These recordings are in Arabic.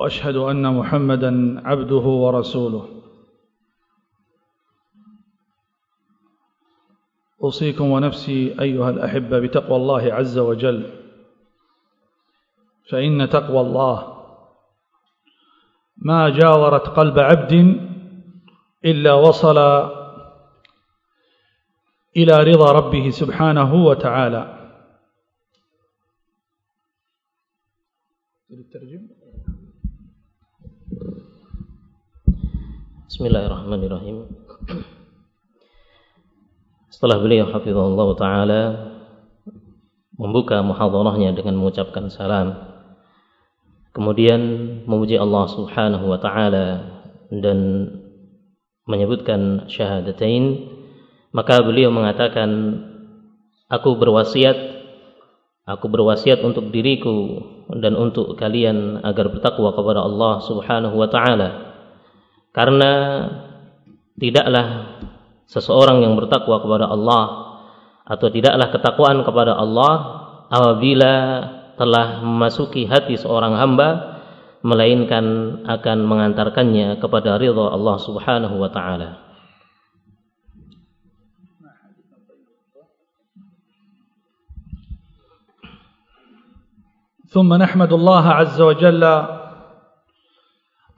وأشهد أن محمدا عبده ورسوله. أوصيكم ونفسي أيها الأحبة بتقوى الله عز وجل فإن تقوى الله. ما جاورت قلب عبد إلا وصل إلى رضا ربه سبحانه وتعالى. Bismillahirrahmanirrahim. Setelah beliau hafizahullah ta'ala Membuka muhadarahnya dengan mengucapkan salam Kemudian memuji Allah subhanahu wa ta'ala Dan menyebutkan syahadatain Maka beliau mengatakan Aku berwasiat Aku berwasiat untuk diriku Dan untuk kalian agar bertakwa kepada Allah subhanahu wa ta'ala karena tidaklah seseorang yang bertakwa kepada Allah atau tidaklah ketakwaan kepada Allah apabila telah memasuki hati seorang hamba melainkan akan mengantarkannya kepada ridha Allah Subhanahu wa taala. ثم نحمد الله عز وجل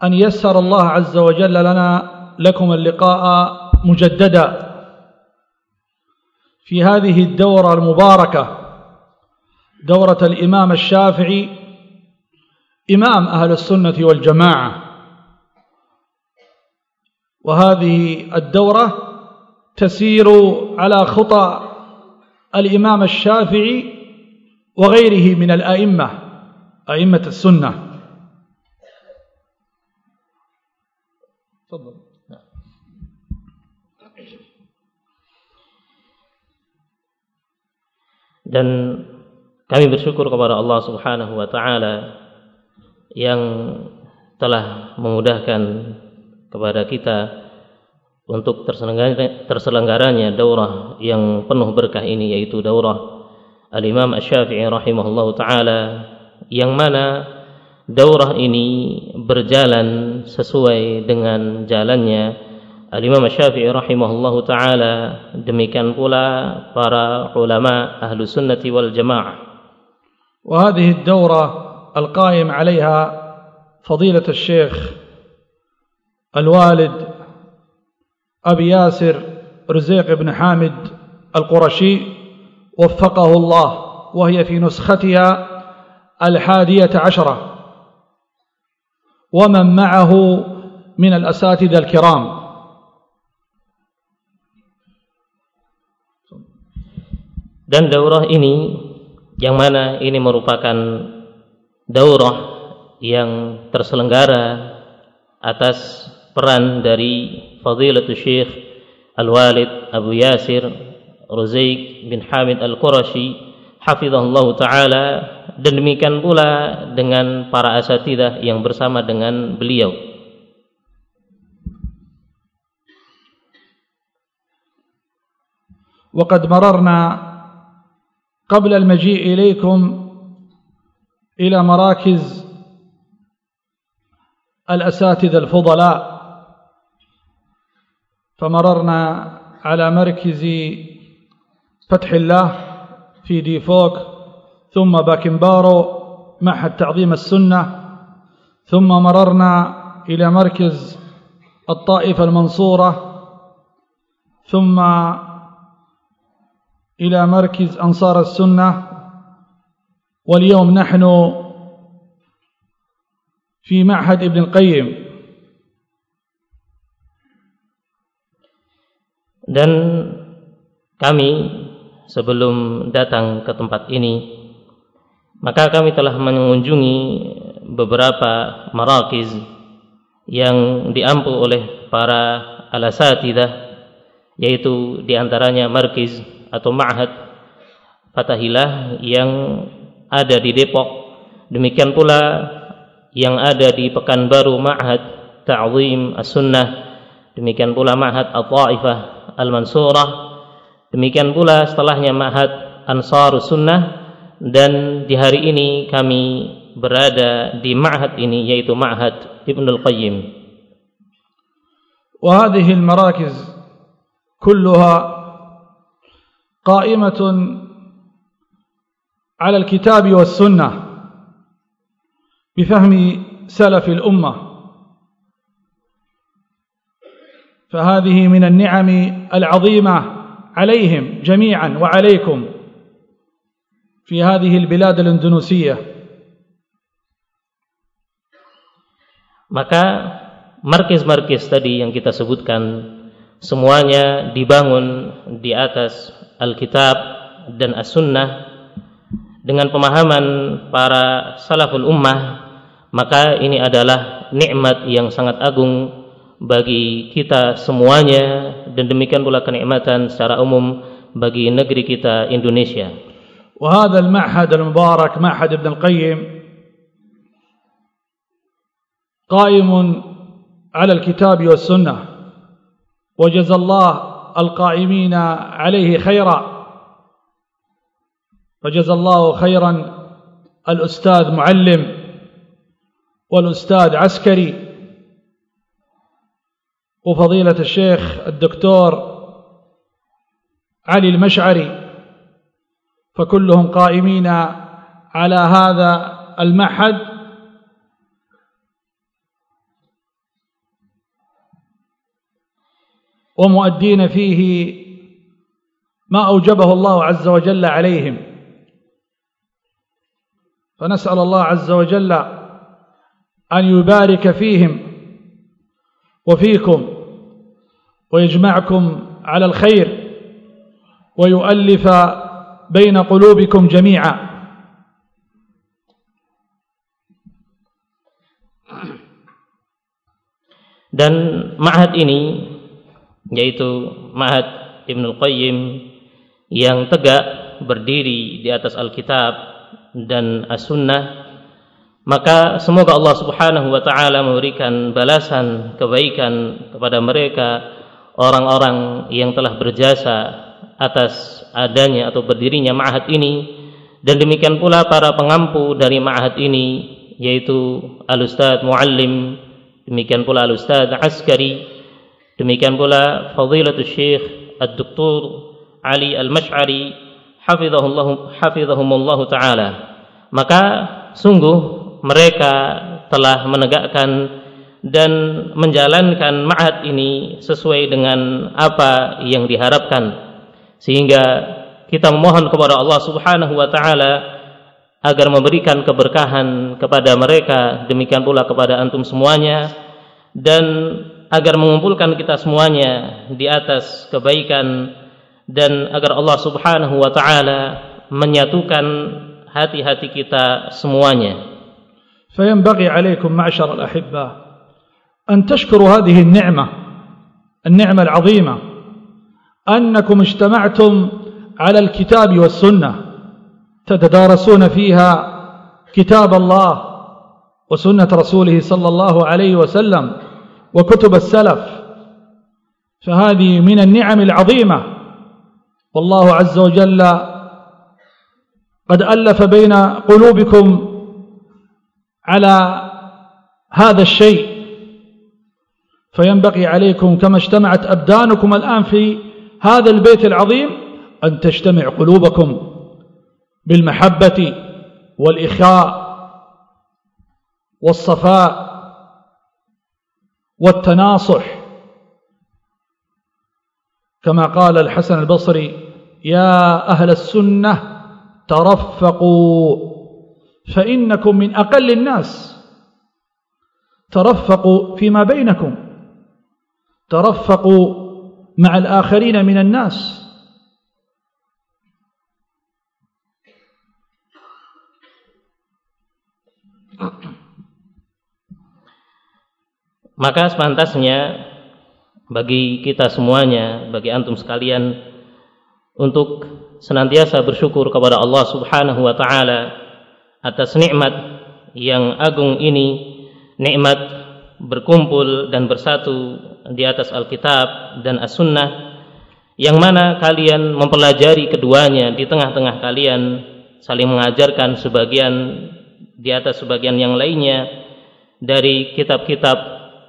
أن يسر الله عز وجل لنا لكم اللقاء مجددا في هذه الدورة المباركة دورة الإمام الشافعي إمام أهل السنة والجماعة. وهذه الدورة تسير على خطى الإمام الشافعي وغيره من الأئمة أئمة السنة. تفضل dan kami bersyukur kepada Allah Subhanahu wa taala yang telah memudahkan kepada kita untuk terselenggaranya daurah yang penuh berkah ini yaitu daurah Al-Imam Asy-Syafi'i rahimahullahu taala yang mana daurah ini berjalan sesuai dengan jalannya Al-Imam Syafi'i rahimahullahu taala demikian pula para ulama ahlu sunnati wal jamaah وهذه الدورة القائم عليها فضيلة الشيخ الوالد أبي ياسر رزيق بن حامد القرشي وفقه الله وهي في نسختها الحادية عشرة ومن معه من الأساتذة الكرام dan daurah ini yang mana ini merupakan daurah yang terselenggara atas peran dari Fadilatul Syekh Al-Walid Abu Yasir Ruzaik bin Hamid Al-Qurashi hafizahullah taala dan demikian pula dengan para asatidah yang bersama dengan beliau. وقد مررنا قبل المجيء إليكم إلى مراكز الأساتذة الفضلاء فمررنا على مركز فتح الله في ديفوك ثم باكنبارو معهد تعظيم السنة ثم مررنا إلى مركز الطائفة المنصورة ثم إلى مركز أنصار السنة واليوم نحن في معهد ابن القيم. Dan kami sebelum datang ke tempat ini maka kami telah mengunjungi beberapa marakiz yang diampu oleh para alasatidah yaitu di antaranya markiz atau ma'had Fatahilah yang ada di Depok. Demikian pula yang ada di Pekanbaru Ma'had Ta'zim As-Sunnah. Demikian pula Ma'had Al-Ta'ifah Al-Mansurah. Demikian pula setelahnya Ma'had Ansar Sunnah dan di hari ini kami berada di Ma'had ini yaitu Ma'had Ibn Al-Qayyim. وهذه المراكز كلها قائمة على الكتاب والسنة بفهم سلف الأمة. فهذه من النعم العظيمة عليهم جميعا وعليكم. في هذه البلاد الأندونوسية maka markis-markis tadi yang kita sebutkan semuanya dibangun di atas Alkitab dan As-Sunnah dengan pemahaman para salaful ummah maka ini adalah nikmat yang sangat agung bagi kita semuanya dan demikian pula kenikmatan secara umum bagi negeri kita Indonesia. وهذا المعهد المبارك معهد ابن القيم قائم على الكتاب والسنة. وجزى الله القائمين عليه خيرا. وجزى الله خيرا الأستاذ معلم والأستاذ عسكري. وفضيلة الشيخ الدكتور علي المشعري. فكلهم قائمين على هذا المعهد. ومؤدين فيه ما أوجبه الله عز وجل عليهم. فنسأل الله عز وجل أن يبارك فيهم وفيكم ويجمعكم على الخير ويؤلف بين قلوبكم جميعا dan ma'had ini yaitu ma'had Ibnu Qayyim yang tegak berdiri di atas Alkitab dan as-sunnah maka semoga Allah Subhanahu wa taala memberikan balasan kebaikan kepada mereka orang-orang yang telah berjasa atas adanya atau berdirinya ma'had ini. Dan demikian pula para pengampu dari ma'had ini yaitu al-ustaz muallim demikian pula al-ustaz askari demikian pula fadilatul syekh ad-doktor Ali al-Mash'ari hafizahullah hafizahumullah taala. Maka sungguh mereka telah menegakkan dan menjalankan ma'had ini sesuai dengan apa yang diharapkan sehingga kita memohon kepada Allah Subhanahu wa taala agar memberikan keberkahan kepada mereka demikian pula kepada antum semuanya dan agar mengumpulkan kita semuanya di atas kebaikan dan agar Allah Subhanahu wa taala menyatukan hati-hati kita semuanya. فينبغي عليكم معشر الأحبة أن تشكروا هذه النعمة النعمة العظيمة أنكم اجتمعتم على الكتاب والسنة تتدارسون فيها كتاب الله وسنة رسوله صلى الله عليه وسلم وكتب السلف. فهذه من النعم العظيمة. والله عز وجل قد ألف بين قلوبكم على هذا الشيء. فينبغي عليكم كما اجتمعت أبدانكم الآن في هذا البيت العظيم أن تجتمع قلوبكم بالمحبة والإخاء والصفاء والتناصح. كما قال الحسن البصري يا أهل السنة ترفقوا فإنكم من أقل الناس. ترفقوا فيما بينكم ترفقوا مع الآخرين من الناس maka sepantasnya bagi kita semuanya, bagi antum sekalian untuk senantiasa bersyukur kepada Allah Subhanahu wa taala atas nikmat yang agung ini, nikmat berkumpul dan bersatu di atas Alkitab dan As-Sunnah yang mana kalian mempelajari keduanya di tengah-tengah kalian saling mengajarkan sebagian di atas sebagian yang lainnya dari kitab-kitab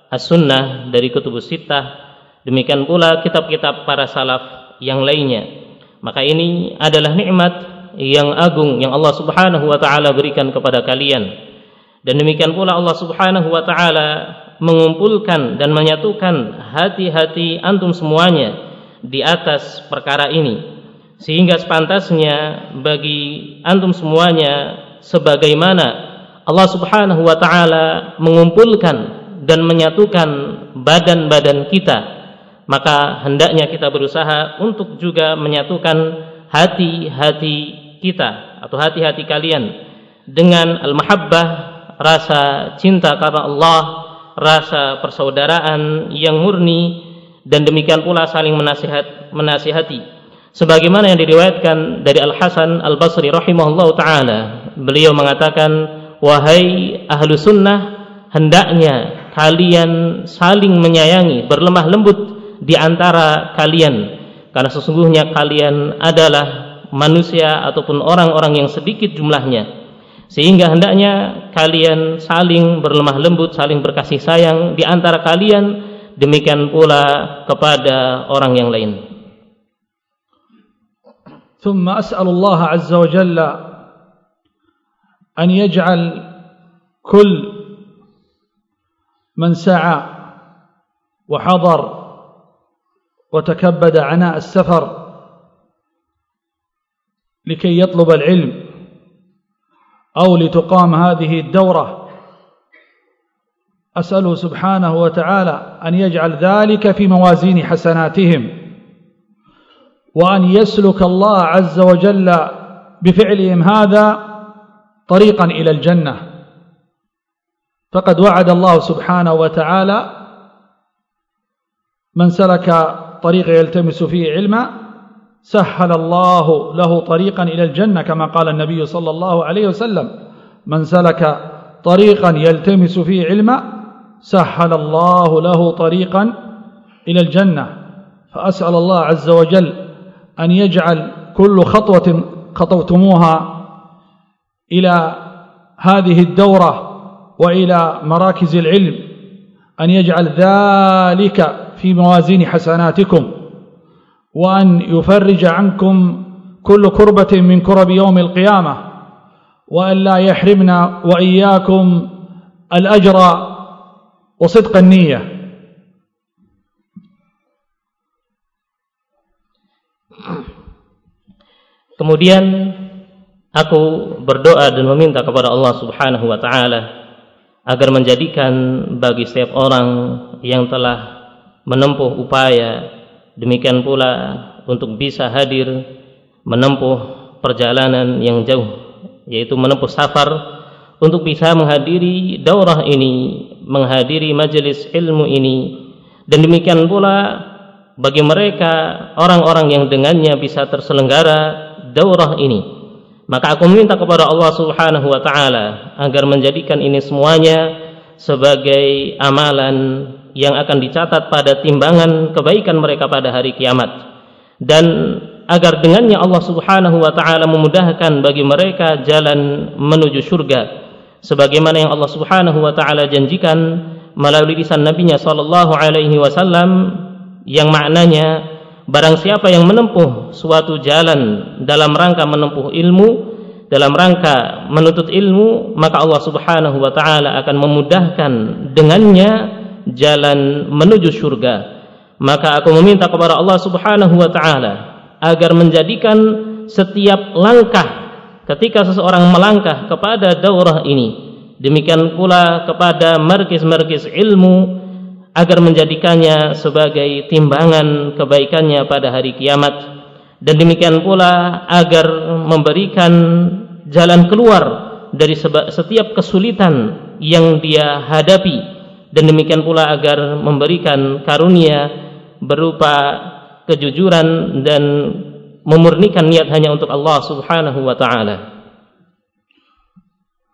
As-Sunnah dari Kutubus Sittah Demikian pula kitab-kitab para salaf yang lainnya. Maka ini adalah nikmat yang agung yang Allah Subhanahu wa taala berikan kepada kalian. Dan demikian pula Allah Subhanahu wa taala mengumpulkan dan menyatukan hati-hati antum semuanya di atas perkara ini. Sehingga sepantasnya bagi antum semuanya sebagaimana Allah Subhanahu wa taala mengumpulkan dan menyatukan badan-badan kita maka hendaknya kita berusaha untuk juga menyatukan hati-hati kita atau hati-hati kalian dengan al-mahabbah rasa cinta karena Allah rasa persaudaraan yang murni dan demikian pula saling menasihat menasihati. Sebagaimana yang diriwayatkan dari Al-Hasan Al-Basri rahimahullah taala beliau mengatakan wahai ahlu sunnah hendaknya kalian saling menyayangi berlemah lembut di antara kalian karena sesungguhnya kalian adalah manusia ataupun orang-orang yang sedikit jumlahnya sehingga hendaknya kalian saling berlemah lembut saling berkasih sayang di antara kalian demikian pula kepada orang yang lain ثم أسأل الله عز وجل أن يجعل كل من سعى وحضر وتكبد عناء السفر لكي يطلب العلم أو لتقام هذه الدورة. أسأله سبحانه وتعالى أن يجعل ذلك في موازين حسناتهم وأن يسلك الله عز وجل بفعلهم هذا طريقا إلى الجنة. فقد وعد الله سبحانه وتعالى من سلك طريق يلتمس فيه علما سهل الله له طريقا إلى الجنة كما قال النبي صلى الله عليه وسلم من سلك طريقا يلتمس فيه علما سهل الله له طريقا إلى الجنة. فأسأل الله عز وجل أن يجعل كل خطوة خطوتموها إلى هذه الدورة وإلى مراكز العلم أن يجعل ذلك في موازين حسناتكم. وأن يفرج عنكم كل كربة من كرب يوم القيامة وأن لا يحرمنا وإياكم الأجر وصدق النية Kemudian aku berdoa dan meminta kepada Allah Subhanahu wa taala agar menjadikan bagi setiap orang yang telah menempuh upaya demikian pula untuk bisa hadir menempuh perjalanan yang jauh yaitu menempuh safar untuk bisa menghadiri daurah ini menghadiri majelis ilmu ini. Dan demikian pula bagi mereka orang-orang yang dengannya bisa terselenggara daurah ini. Maka aku minta kepada Allah Subhanahu wa taala agar menjadikan ini semuanya sebagai amalan yang akan dicatat pada timbangan kebaikan mereka pada hari kiamat. Dan agar dengannya Allah Subhanahu wa taala memudahkan bagi mereka jalan menuju surga sebagaimana yang Allah Subhanahu wa taala janjikan melalui lisan nabinya sallallahu alaihi wasallam yang maknanya barang siapa yang menempuh suatu jalan dalam rangka menempuh ilmu dalam rangka menuntut ilmu maka Allah Subhanahu wa taala akan memudahkan dengannya jalan menuju surga maka aku meminta kepada Allah Subhanahu wa taala agar menjadikan setiap langkah ketika seseorang melangkah kepada daurah ini demikian pula kepada markis-markis ilmu agar menjadikannya sebagai timbangan kebaikannya pada hari kiamat dan demikian pula agar memberikan jalan keluar dari setiap kesulitan yang dia hadapi dan demikian pula agar memberikan karunia berupa kejujuran dan memurnikan niat hanya untuk Allah Subhanahu wa taala.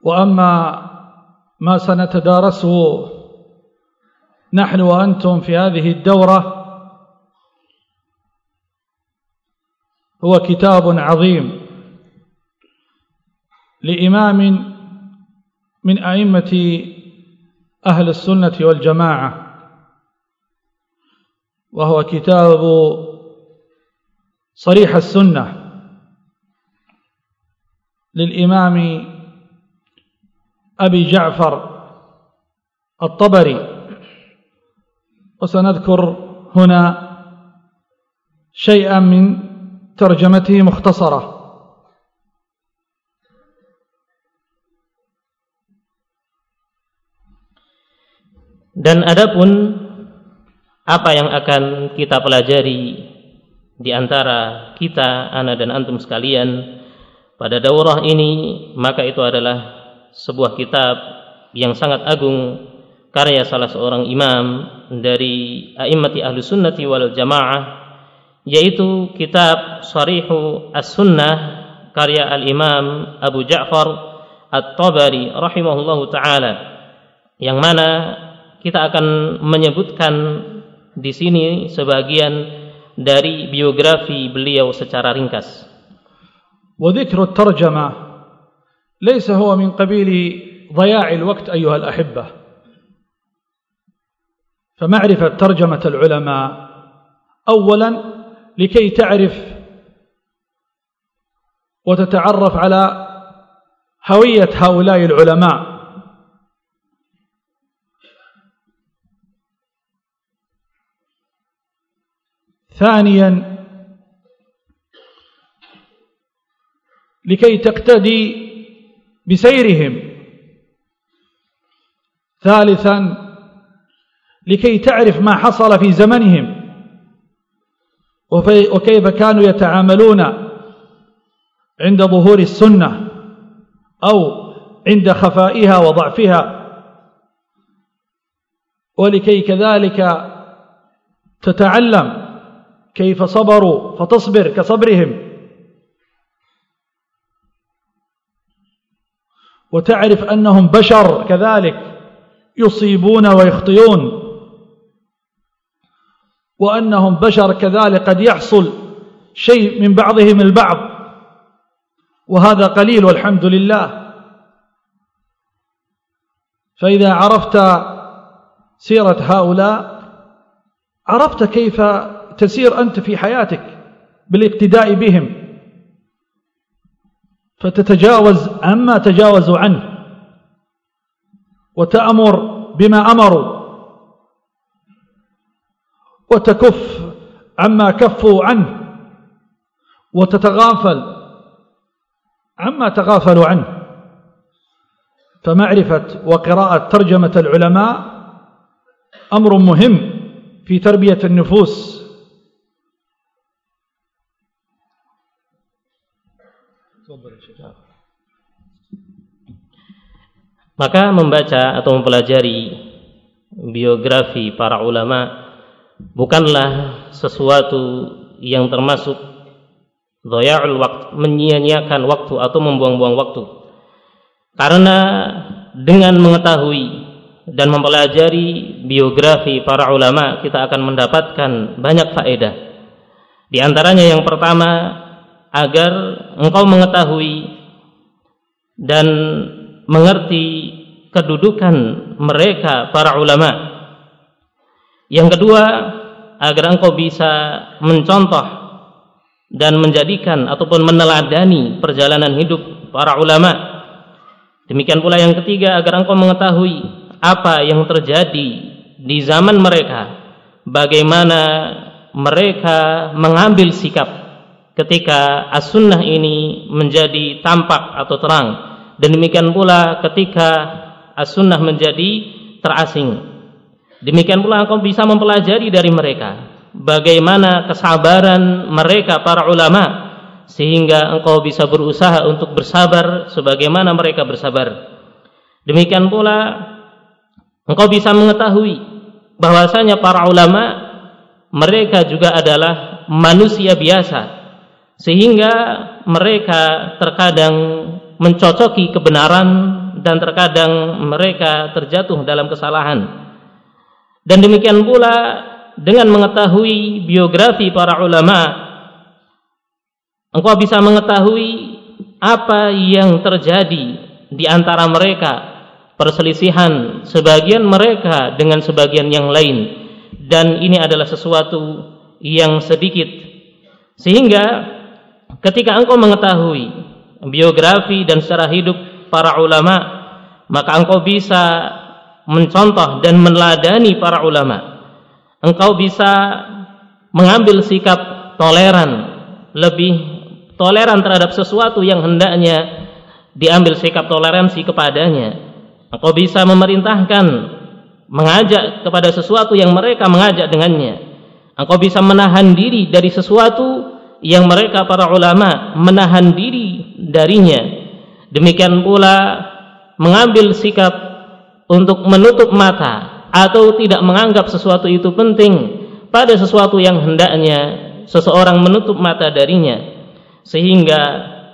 Wa amma ma sanatadarasu nahnu wa antum fi hadhihi ad-dawrah هو كتاب عظيم لإمام من أئمة أهل السنة والجماعة وهو كتاب صريح السنة للإمام أبي جعفر الطبري. وسنذكر هنا شيئا من ترجمته مختصرة. Dan adapun apa yang akan kita pelajari di antara kita, ana dan antum sekalian pada daurah ini, maka itu adalah sebuah kitab yang sangat agung karya salah seorang imam dari a'immati ahlu sunnati wal jamaah yaitu kitab Sarihu As-Sunnah karya Al-Imam Abu Ja'far At-Tabari rahimahullahu taala yang mana kita akan menyebutkan di sini sebagian dari biografi beliau secara ringkas. وذكر الترجمة ليس هو من قبيل ضياع الوقت أيها الأحبة. فمعرفة ترجمة العلماء. أولا لكي تعرف وتتعرف على هوية هؤلاء العلماء. ثانيا لكي تقتدي بسيرهم. ثالثا لكي تعرف ما حصل في زمنهم. وكيف كانوا يتعاملون عند ظهور السنة أو عند خفائها وضعفها. ولكي كذلك تتعلم كيف صبروا فتصبر كصبرهم. وتعرف أنهم بشر كذلك يصيبون ويخطئون. وأنهم بشر كذلك قد يحصل شيء من بعضهم البعض. وهذا قليل والحمد لله. فإذا عرفت سيرة هؤلاء عرفت كيف تسير أنت في حياتك بالاقتداء بهم. فتتجاوز عما تجاوزوا عنه. وتأمر بما أمروا. وتكف عما كفوا عنه. وتتغافل عما تغافلوا عنه. فمعرفة وقراءة ترجمة العلماء أمر مهم في تربية النفوس. Maka membaca atau mempelajari biografi para ulama bukanlah sesuatu yang termasuk doyaul waktu, menyia-nyiakan waktu atau membuang-buang waktu. Karena dengan mengetahui dan mempelajari biografi para ulama kita akan mendapatkan banyak faedah. Di antaranya yang pertama agar engkau mengetahui dan mengerti kedudukan mereka para ulama. Yang kedua, agar engkau bisa mencontoh dan menjadikan ataupun meneladani perjalanan hidup para ulama. Demikian pula yang ketiga, agar engkau mengetahui apa yang terjadi di zaman mereka, bagaimana mereka mengambil sikap ketika as-sunnah ini menjadi tampak atau terang dan demikian pula ketika as-sunnah menjadi terasing. Demikian pula engkau bisa mempelajari dari mereka bagaimana kesabaran mereka para ulama sehingga engkau bisa berusaha untuk bersabar sebagaimana mereka bersabar. Demikian pula engkau bisa mengetahui bahwasanya para ulama mereka juga adalah manusia biasa sehingga mereka terkadang mencocoki kebenaran dan terkadang mereka terjatuh dalam kesalahan. Dan demikian pula dengan mengetahui biografi para ulama engkau bisa mengetahui apa yang terjadi di antara mereka perselisihan sebagian mereka dengan sebagian yang lain. Dan ini adalah sesuatu yang sedikit. Sehingga ketika engkau mengetahui biografi dan secara hidup para ulama maka engkau bisa mencontoh dan meneladani para ulama. Engkau bisa mengambil sikap toleran lebih toleran terhadap sesuatu yang hendaknya diambil sikap toleransi kepadanya. Engkau bisa memerintahkan mengajak kepada sesuatu yang mereka mengajak dengannya. Engkau bisa menahan diri dari sesuatu yang mereka para ulama menahan diri darinya. Demikian pula mengambil sikap untuk menutup mata atau tidak menganggap sesuatu itu penting pada sesuatu yang hendaknya seseorang menutup mata darinya. Sehingga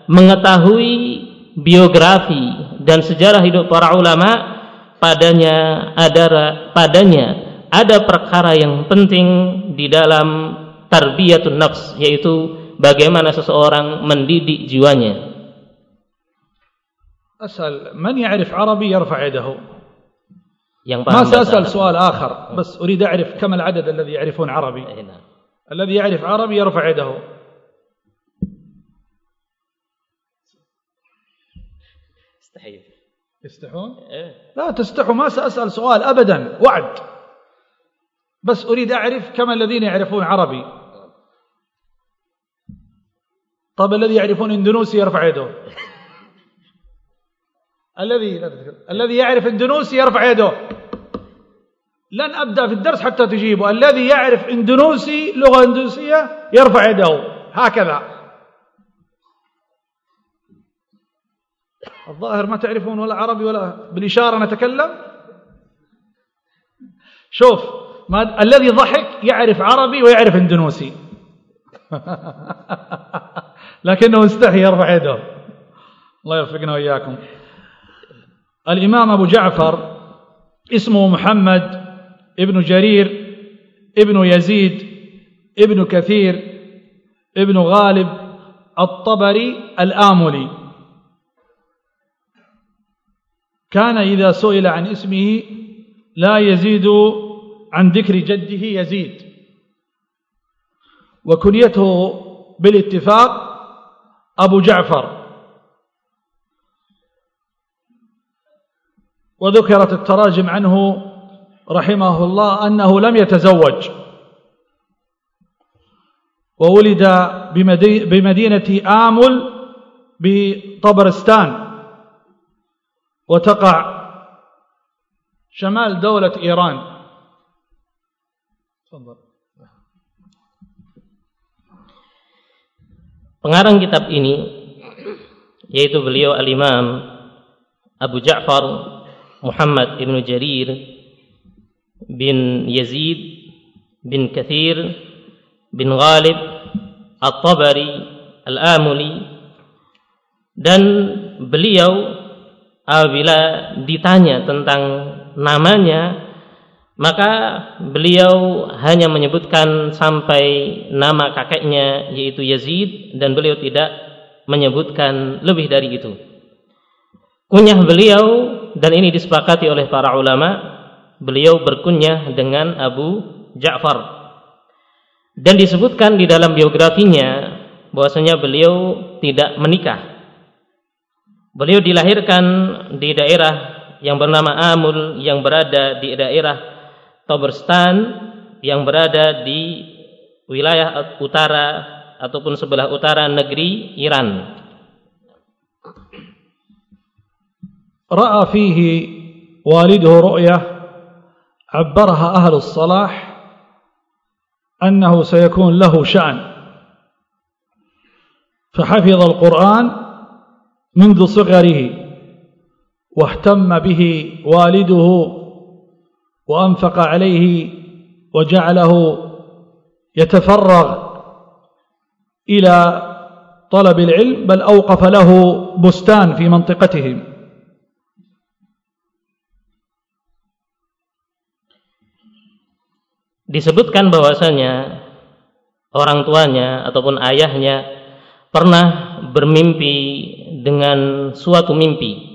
mengetahui biografi dan sejarah hidup para ulama padanya ada padanya ada perkara yang penting di dalam tarbiyatun nafs yaitu bagaimana seseorang mendidik jiwanya. أسأل من يعرف عربي يرفع يده ما سأسأل سؤال آخر بس أريد أعرف كم العدد الذي يعرفون عربي هنا. الذي يعرف عربي يرفع يده استحي يستحون إيه؟ لا تستحوا ما سأسأل سؤال أبدا وعد بس أريد أعرف كم الذين يعرفون عربي. طب الذي يعرفون اندونوسي يرفع يده. الذي الذي يعرف اندونوسي يرفع يده. لن أبدأ في الدرس حتى تجيبوا الذي يعرف اندونوسي لغة إندونيسية يرفع يده. هكذا. الظاهر ما تعرفون ولا عربي ولا بالإشارة نتكلم. شوف. ما الذي ضحك يعرف عربي ويعرف اندونوسي لكنه استحي يرفع يده. الله يوفقنا وإياكم. الإمام أبو جعفر اسمه محمد ابن جرير ابن يزيد ابن كثير ابن غالب الطبري الآملي. كان إذا سئل عن اسمه لا يزيد عن ذكر جده يزيد. وكنيته بالاتفاق أبو جعفر. وذكرت التراجم عنه رحمه الله أنه لم يتزوج. وولد بمدينة آمل بطبرستان. وتقع شمال دولة إيران. Tunggu. Pengarang kitab ini yaitu beliau al-Imam Abu Ja'far Muhammad Ibn Jarir bin Yazid bin Kathir bin Ghalib At-Tabari Al-Amuli dan beliau apabila ditanya tentang namanya maka beliau hanya menyebutkan sampai nama kakeknya yaitu Yazid dan beliau tidak menyebutkan lebih dari itu. Kunyah beliau dan ini disepakati oleh para ulama, beliau berkunyah dengan Abu Ja'far. Dan disebutkan di dalam biografinya bahwasanya beliau tidak menikah. Beliau dilahirkan di daerah yang bernama Amul yang berada di daerah Toberstan yang berada di wilayah utara ataupun sebelah utara negeri Iran. رأى فيه والده رؤية عبرها أهل الصلاح أنه سيكون له شأن فحفظ القرآن منذ صغره واهتم به والده وأنفق عليه وجعله يتفرغ إلى طلب العلم بل أوقف له بستان في منطقتهم disebutkan bahwasanya orang tuanya ataupun ayahnya pernah bermimpi dengan suatu mimpi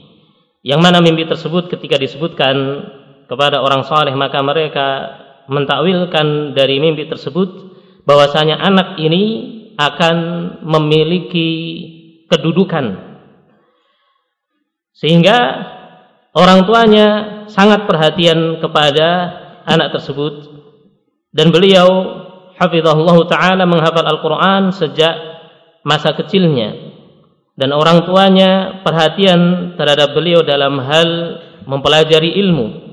yang mana mimpi tersebut ketika disebutkan kepada orang saleh maka mereka mentakwilkan dari mimpi tersebut bahwasanya anak ini akan memiliki kedudukan. Sehingga orang tuanya sangat perhatian kepada anak tersebut. Dan beliau hafizahullah taala menghafal Al-Qur'an sejak masa kecilnya. Dan orang tuanya perhatian terhadap beliau dalam hal mempelajari ilmu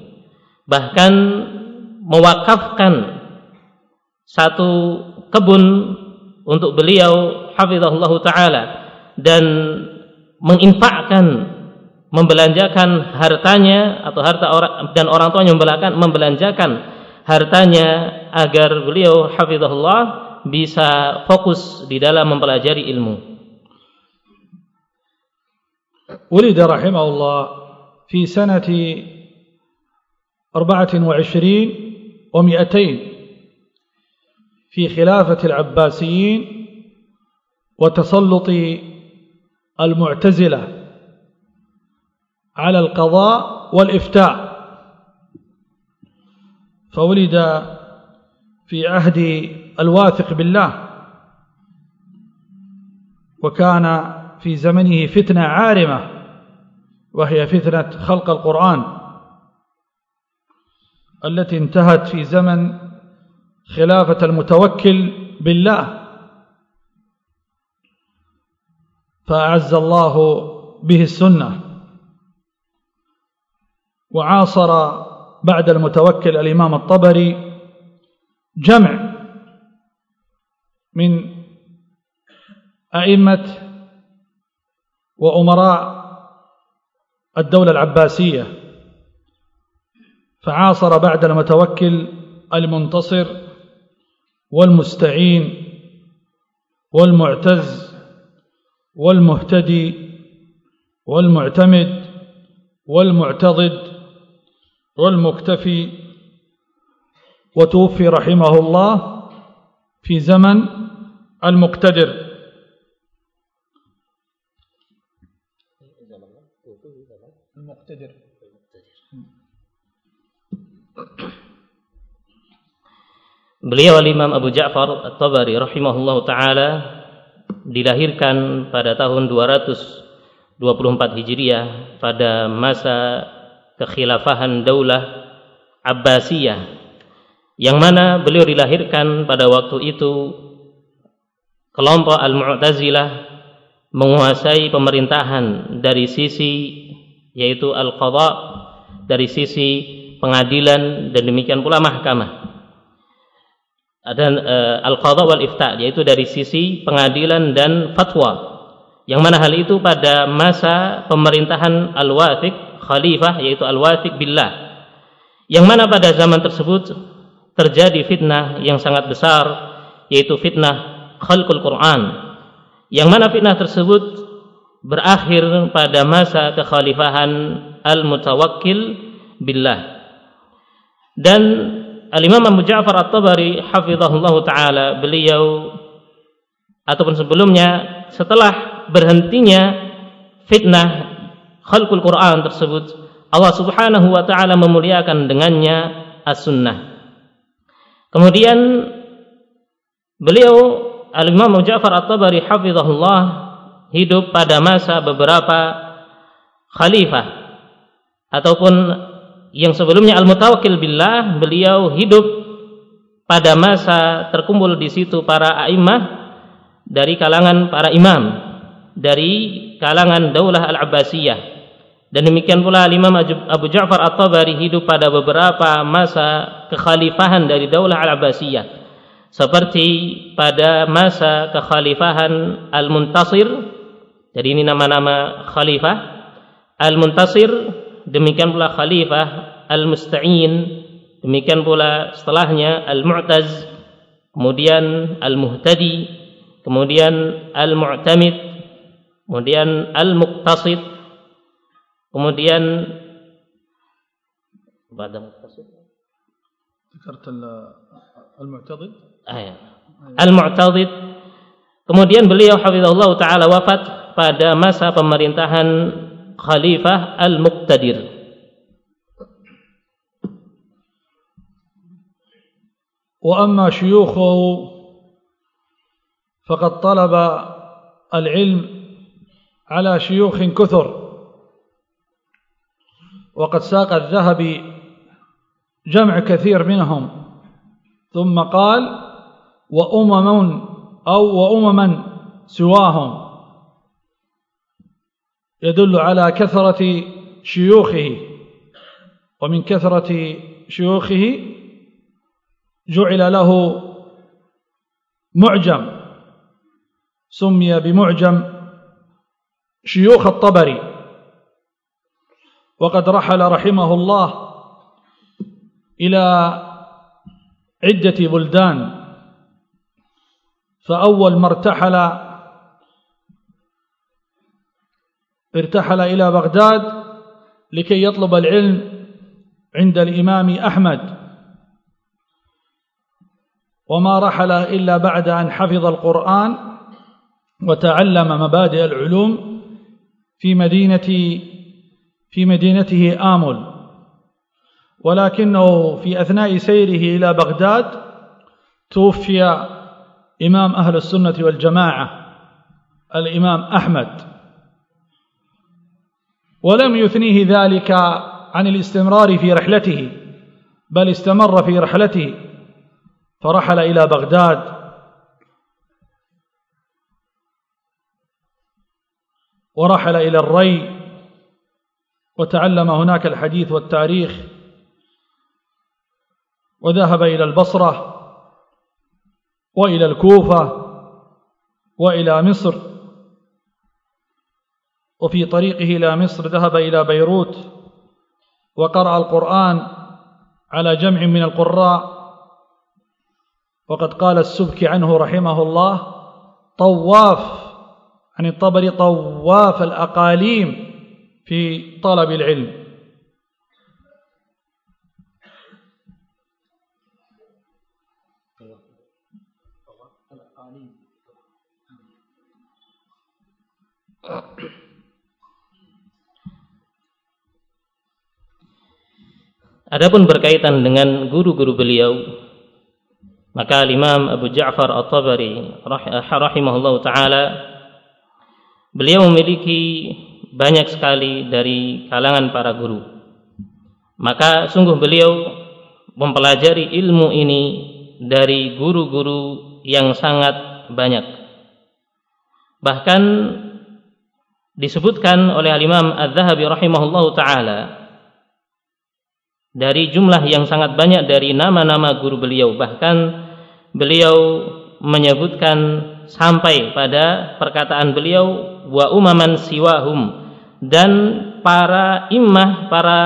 bahkan mewakafkan satu kebun untuk beliau hafizahullah taala dan menginfakkan membelanjakan hartanya atau harta orang dan orang tuanya membelanjakan membelanjakan hartanya agar beliau hafizahullah bisa fokus di dalam mempelajari ilmu. ولد رحمه الله في سنة أربعة وعشرين ومئتين في خلافة العباسيين وتسلط المعتزلة على القضاء والإفتاء. فولد في عهد الواثق بالله وكان في زمنه فتنة عارمة وهي فتنة خلق القرآن. التي انتهت في زمن خلافة المتوكل بالله. فأعز الله به السنة وعاصر بعد المتوكل الإمام الطبري جمع من أئمة وأمراء الدولة العباسية. فعاصر بعد المتوكل المنتصر والمستعين والمعتز والمهتدي والمعتمد والمعتضد والمكتفي وتوفي رحمه الله في زمن المقتدر. المقتدر. Beliau Imam Abu Ja'far At-Tabari rahimahullahu taala dilahirkan pada tahun 224 Hijriah pada masa kekhilafahan daulah Abbasiyah yang mana beliau dilahirkan pada waktu itu kelompok Al-Mu'tazilah menguasai pemerintahan dari sisi yaitu al-qadha dari sisi pengadilan dan demikian pula mahkamah. Dan uh, al-qadha wal ifta yaitu dari sisi pengadilan dan fatwa. Yang mana hal itu pada masa pemerintahan al-Wathiq khalifah yaitu al-wathiq billah. Yang mana pada zaman tersebut terjadi fitnah yang sangat besar yaitu fitnah khalqul Quran. Yang mana fitnah tersebut berakhir pada masa kekhalifahan al-mutawakkil billah dan al-imam Abu Ja'far At-Tabari hafizahullah taala beliau ataupun sebelumnya setelah berhentinya fitnah khalqul Quran tersebut Allah Subhanahu wa taala memuliakan dengannya as-sunnah. Kemudian beliau Al-Imam Ja'far At-Tabari hafizahullah hidup pada masa beberapa khalifah ataupun yang sebelumnya Al-Mutawakkil billah beliau hidup pada masa terkumpul di situ para a'immah dari kalangan para imam dari kalangan Daulah Al-Abbasiyah dan demikian pula Imam Abu Ja'far At-Tabari hidup pada beberapa masa kekhalifahan dari Daulah Al-Abbasiyah. Seperti pada masa kekhalifahan Al-Muntasir. Jadi ini nama-nama khalifah. Al-Muntasir, demikian pula khalifah Al-Musta'in demikian pula setelahnya al-mu'taz kemudian al-muhtadi kemudian al-mu'tamid kemudian al-muqtasid kemudian pada muqtasid ذكرت المعتضد al-mu'tadid kemudian beliau hafizahullah taala wafat pada masa pemerintahan khalifah al-muqtadir وأما شيوخه فقد طلب العلم على شيوخ كثر وقد ساق الذهبي جمع كثير منهم. ثم قال وأمم أو وأمما سواهم. يدل على كثرة شيوخه. ومن كثرة شيوخه جعل له معجم. سمي بمعجم شيوخ الطبري. وقد رحل رحمه الله إلى عدة بلدان. فأول ما ارتحل ارتحل إلى بغداد لكي يطلب العلم عند الإمام أحمد. وما رحل إلا بعد أن حفظ القرآن وتعلم مبادئ العلوم في مدينة في مدينته آمل. ولكنه في أثناء سيره إلى بغداد توفي إمام أهل السنة والجماعة الإمام أحمد. ولم يثنيه ذلك عن الاستمرار في رحلته بل استمر في رحلته فرحل إلى بغداد. ورحل إلى الري وتعلم هناك الحديث والتاريخ وذهب إلى البصرة وإلى الكوفة وإلى مصر. وفي طريقه إلى مصر ذهب إلى بيروت وقرأ القرآن على جمع من القراء. وقد قال السبكي عنه رحمه الله طواف عن الطبري طواف الأقاليم في طلب العلم. Adapun berkaitan dengan guru-guru beliau maka Imam Abu Ja'far At-Tabari rahimahullah taala beliau memiliki banyak sekali dari kalangan para guru. Maka sungguh beliau mempelajari ilmu ini dari guru-guru yang sangat banyak. Bahkan disebutkan oleh Al-Imam Az-Zahabi rahimahullahu taala dari jumlah yang sangat banyak dari nama-nama guru beliau. Bahkan beliau menyebutkan sampai pada perkataan beliau wa umaman siwahum. Dan para imah para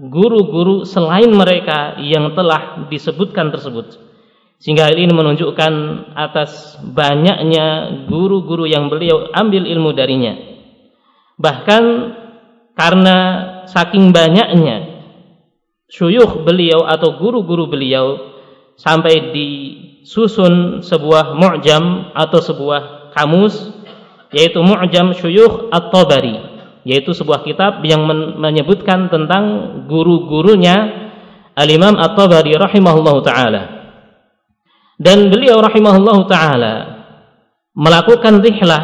guru-guru selain mereka yang telah disebutkan tersebut. Sehingga hal ini menunjukkan atas banyaknya guru-guru yang beliau ambil ilmu darinya. Bahkan karena saking banyaknya syuyuh beliau atau guru-guru beliau sampai disusun sebuah mu'jam atau sebuah kamus yaitu mu'jam syuyuh at-tabari yaitu sebuah kitab yang menyebutkan tentang guru-gurunya al-imam at-tabari rahimahullahu ta'ala. Dan beliau rahimahullahu ta'ala melakukan rihlah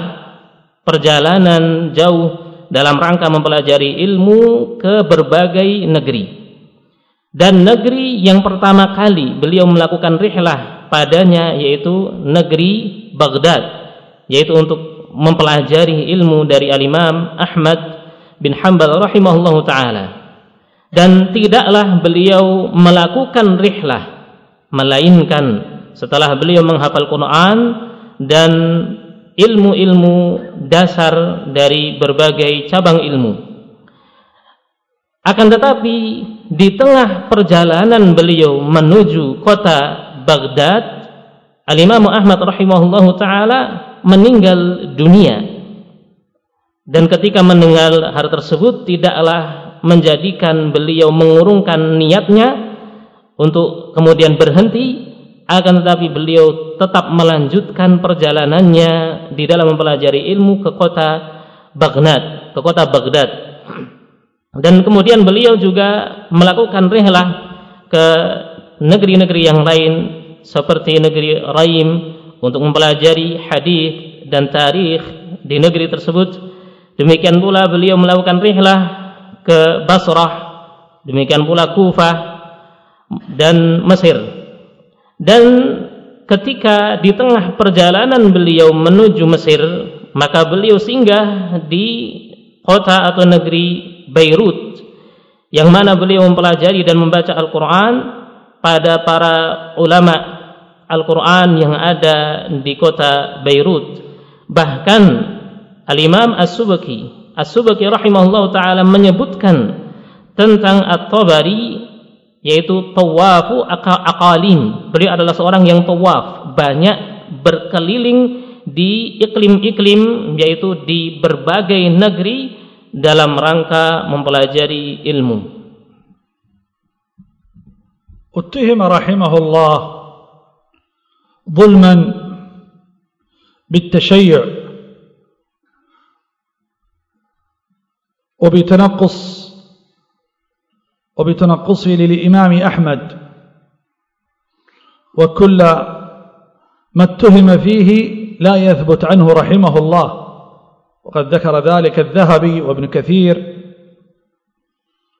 perjalanan jauh dalam rangka mempelajari ilmu ke berbagai negeri dan negeri yang pertama kali beliau melakukan rihlah padanya yaitu negeri Baghdad yaitu untuk mempelajari ilmu dari al-Imam Ahmad bin Hanbal rahimahullahu taala. Dan tidaklah beliau melakukan rihlah melainkan setelah beliau menghafal Quran dan ilmu-ilmu dasar dari berbagai cabang ilmu. Akan tetapi di tengah perjalanan beliau menuju kota Baghdad Al-Imam Ahmad rahimahullahu taala meninggal dunia dan ketika mendengar hal tersebut tidaklah menjadikan beliau mengurungkan niatnya untuk kemudian berhenti akan tetapi beliau tetap melanjutkan perjalanannya di dalam mempelajari ilmu ke kota Baghdad, ke kota Baghdad. Dan kemudian beliau juga melakukan rihlah ke negeri-negeri yang lain seperti negeri Raim untuk mempelajari hadis dan tarikh di negeri tersebut Demikian pula beliau melakukan rihlah ke Basrah, demikian pula Kufah dan Mesir. Dan ketika di tengah perjalanan beliau menuju Mesir, maka beliau singgah di kota atau negeri Beirut yang mana beliau mempelajari dan membaca Al-Qur'an pada para ulama Al-Qur'an yang ada di kota Beirut. Bahkan Al-Imam As-Subaki As-Subaki rahimahullah ta'ala menyebutkan tentang At-Tabari yaitu tawafu aqalin beliau adalah seorang yang tawaf banyak berkeliling di iklim-iklim yaitu di berbagai negeri dalam rangka mempelajari ilmu. اتهم رحمه الله ظلما بالتشيع وبتنقص وبتنقصه للإمام أحمد وكل ما اتهم فيه لا يثبت عنه رحمه الله وقد ذكر ذلك الذهبي وابن كثير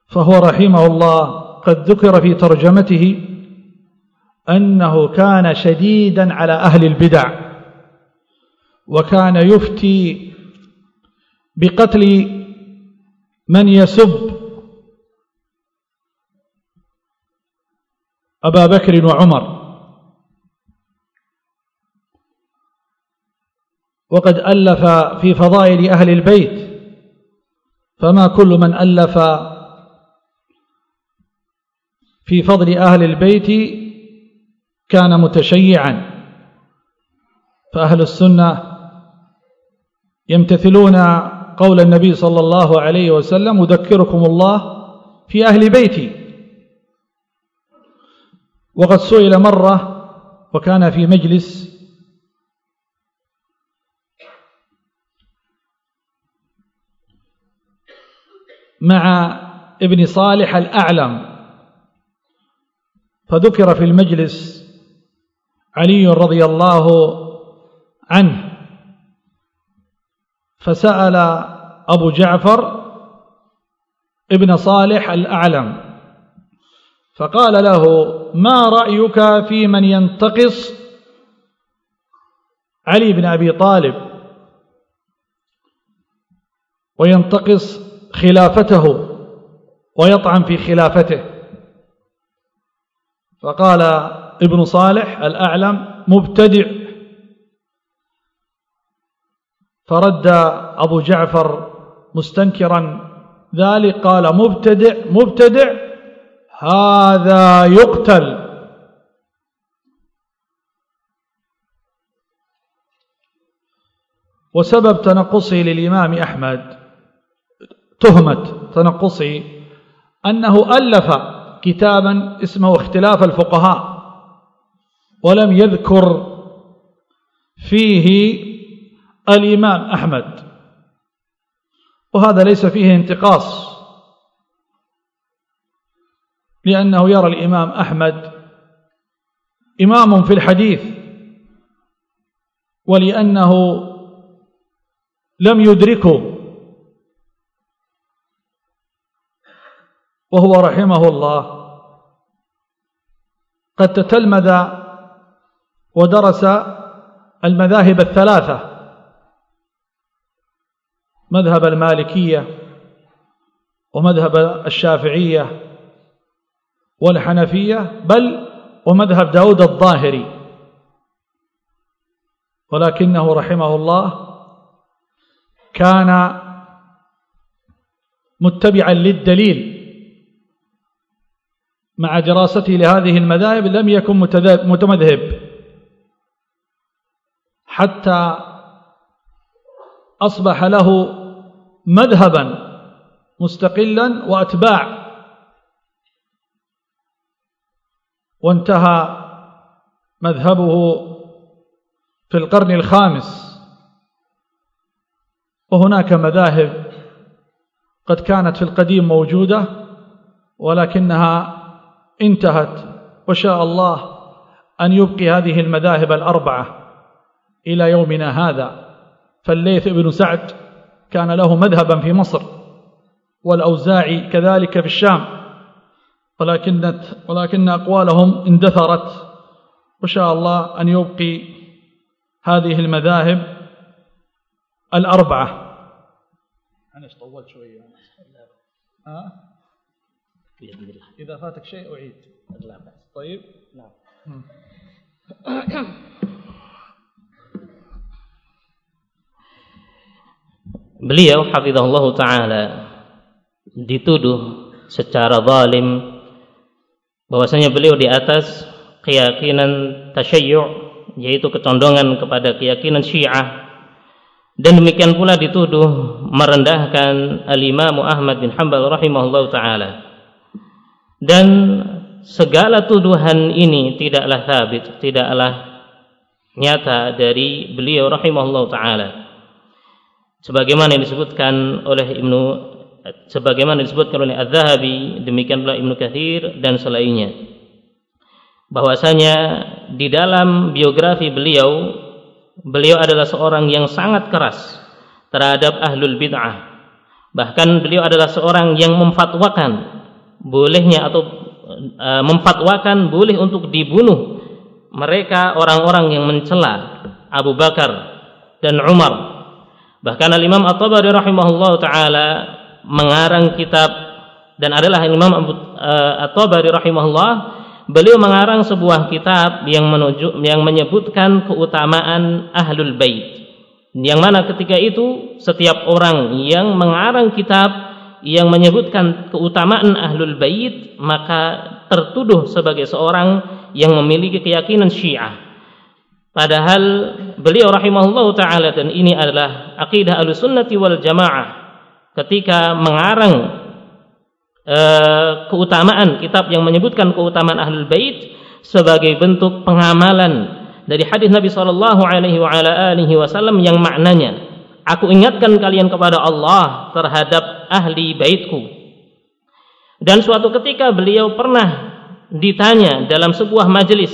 فهو رحمه الله قد ذكر في ترجمته أنه كان شديدا على أهل البدع وكان يفتي بقتل من يسب أبا بكر وعمر. وقد ألف في فضائل أهل البيت فما كل من ألف في فضل أهل البيت كان متشيعا. فأهل السنة يمتثلون قول النبي صلى الله عليه وسلم أذكركم الله في أهل بيتي. وقد سئل مرة وكان في مجلس مع ابن صالح الأعلم. فذكر في المجلس علي رضي الله عنه فسأل أبو جعفر ابن صالح الأعلم فقال له ما رأيك في من ينتقص علي بن أبي طالب؟ وينتقص خلافته ويطعن في خلافته. فقال ابن صالح الأعلم مبتدع. فرد أبو جعفر مستنكرا ذلك قال مبتدع مبتدع هذا يقتل. وسبب تنقصه للإمام أحمد تهمة تنقصه أنه ألف كتابا اسمه اختلاف الفقهاء ولم يذكر فيه الإمام أحمد. وهذا ليس فيه انتقاص لأنه يرى الإمام أحمد إمام في الحديث ولأنه لم يدركه وهو رحمه الله. قد تتلمذ ودرس المذاهب الثلاثة. مذهب المالكية ومذهب الشافعية والحنفية بل ومذهب داود الظاهري. ولكنه رحمه الله كان متبعا للدليل. مع دراسته لهذه المذاهب لم يكن متمذهب. حتى أصبح له مذهبا مستقلا وأتباع. وانتهى مذهبه في القرن الخامس. وهناك مذاهب قد كانت في القديم موجودة ولكنها انتهت. وشاء الله أن يبقي هذه المذاهب الأربعة إلى يومنا هذا. فالليث بن سعد كان له مذهبا في مصر والأوزاعي كذلك في الشام. ولكن ولكن أقوالهم اندثرت. وشاء الله أن يبقي هذه المذاهب الأربعة. أنا طولت شوية. أه؟ إذا فاتك شيء أعيد لا بأس طيب نعم Beliau hafizahullah taala dituduh secara zalim bahwasanya beliau di atas keyakinan tasyayyu' yaitu kecondongan kepada keyakinan Syiah dan demikian pula dituduh merendahkan al-Imam Ahmad bin Hanbal rahimahullah taala dan segala tuduhan ini tidaklah sabit tidaklah nyata dari beliau rahimahullah taala. Sebagaimana disebutkan oleh Ibnu sebagaimana disebutkan oleh Az-Zahabi demikian pula Ibnu Katsir dan selainnya. Bahwasanya di dalam biografi beliau beliau adalah seorang yang sangat keras terhadap ahlul bid'ah. Bahkan beliau adalah seorang yang memfatwakan bolehnya atau e, memfatwakan boleh untuk dibunuh mereka orang-orang yang mencela Abu Bakar dan Umar Bahkan Al-Imam At-Tabari rahimahullah taala mengarang kitab dan adalah Imam uh, At-Tabari rahimahullah beliau mengarang sebuah kitab yang menuju yang menyebutkan keutamaan Ahlul Bait. Yang mana ketika itu setiap orang yang mengarang kitab yang menyebutkan keutamaan Ahlul Bait maka tertuduh sebagai seorang yang memiliki keyakinan Syiah. Padahal beliau rahimahullah taala dan ini adalah akidah Ahlussunnati wal Jamaah ketika mengarang e, keutamaan kitab yang menyebutkan keutamaan Ahlul Bait sebagai bentuk pengamalan dari hadis Nabi sallallahu alaihi wasallam yang maknanya aku ingatkan kalian kepada Allah terhadap ahli baitku. Dan suatu ketika beliau pernah ditanya dalam sebuah majelis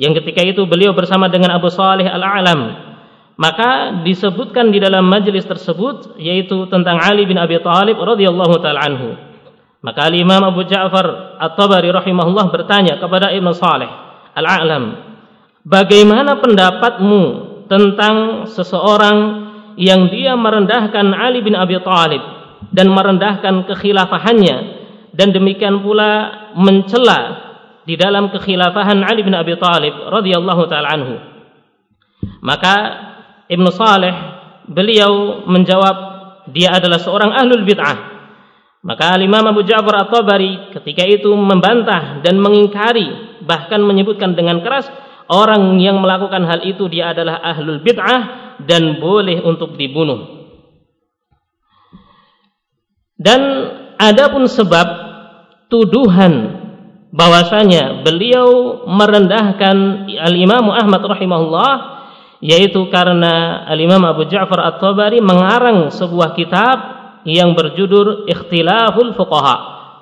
yang ketika itu beliau bersama dengan Abu Saleh Al-Alam maka disebutkan di dalam majelis tersebut yaitu tentang Ali bin Abi Thalib radhiyallahu taala anhu maka Imam Abu Ja'far At-Tabari rahimahullah bertanya kepada Ibn Saleh Al-Alam bagaimana pendapatmu tentang seseorang yang dia merendahkan Ali bin Abi Thalib dan merendahkan kekhilafahannya dan demikian pula mencela di dalam kekhilafahan Ali bin Abi Thalib radhiyallahu taala anhu. Maka Ibnu Saleh beliau menjawab dia adalah seorang ahlul bid'ah. Maka Imam Abu Ja'far At-Tabari ketika itu membantah dan mengingkari bahkan menyebutkan dengan keras orang yang melakukan hal itu dia adalah ahlul bid'ah dan boleh untuk dibunuh. Dan adapun sebab tuduhan bahwasanya beliau merendahkan Al-Imam Ahmad rahimahullah yaitu karena Al-Imam Abu Ja'far At-Tabari mengarang sebuah kitab yang berjudul Ikhtilaful Fuqaha,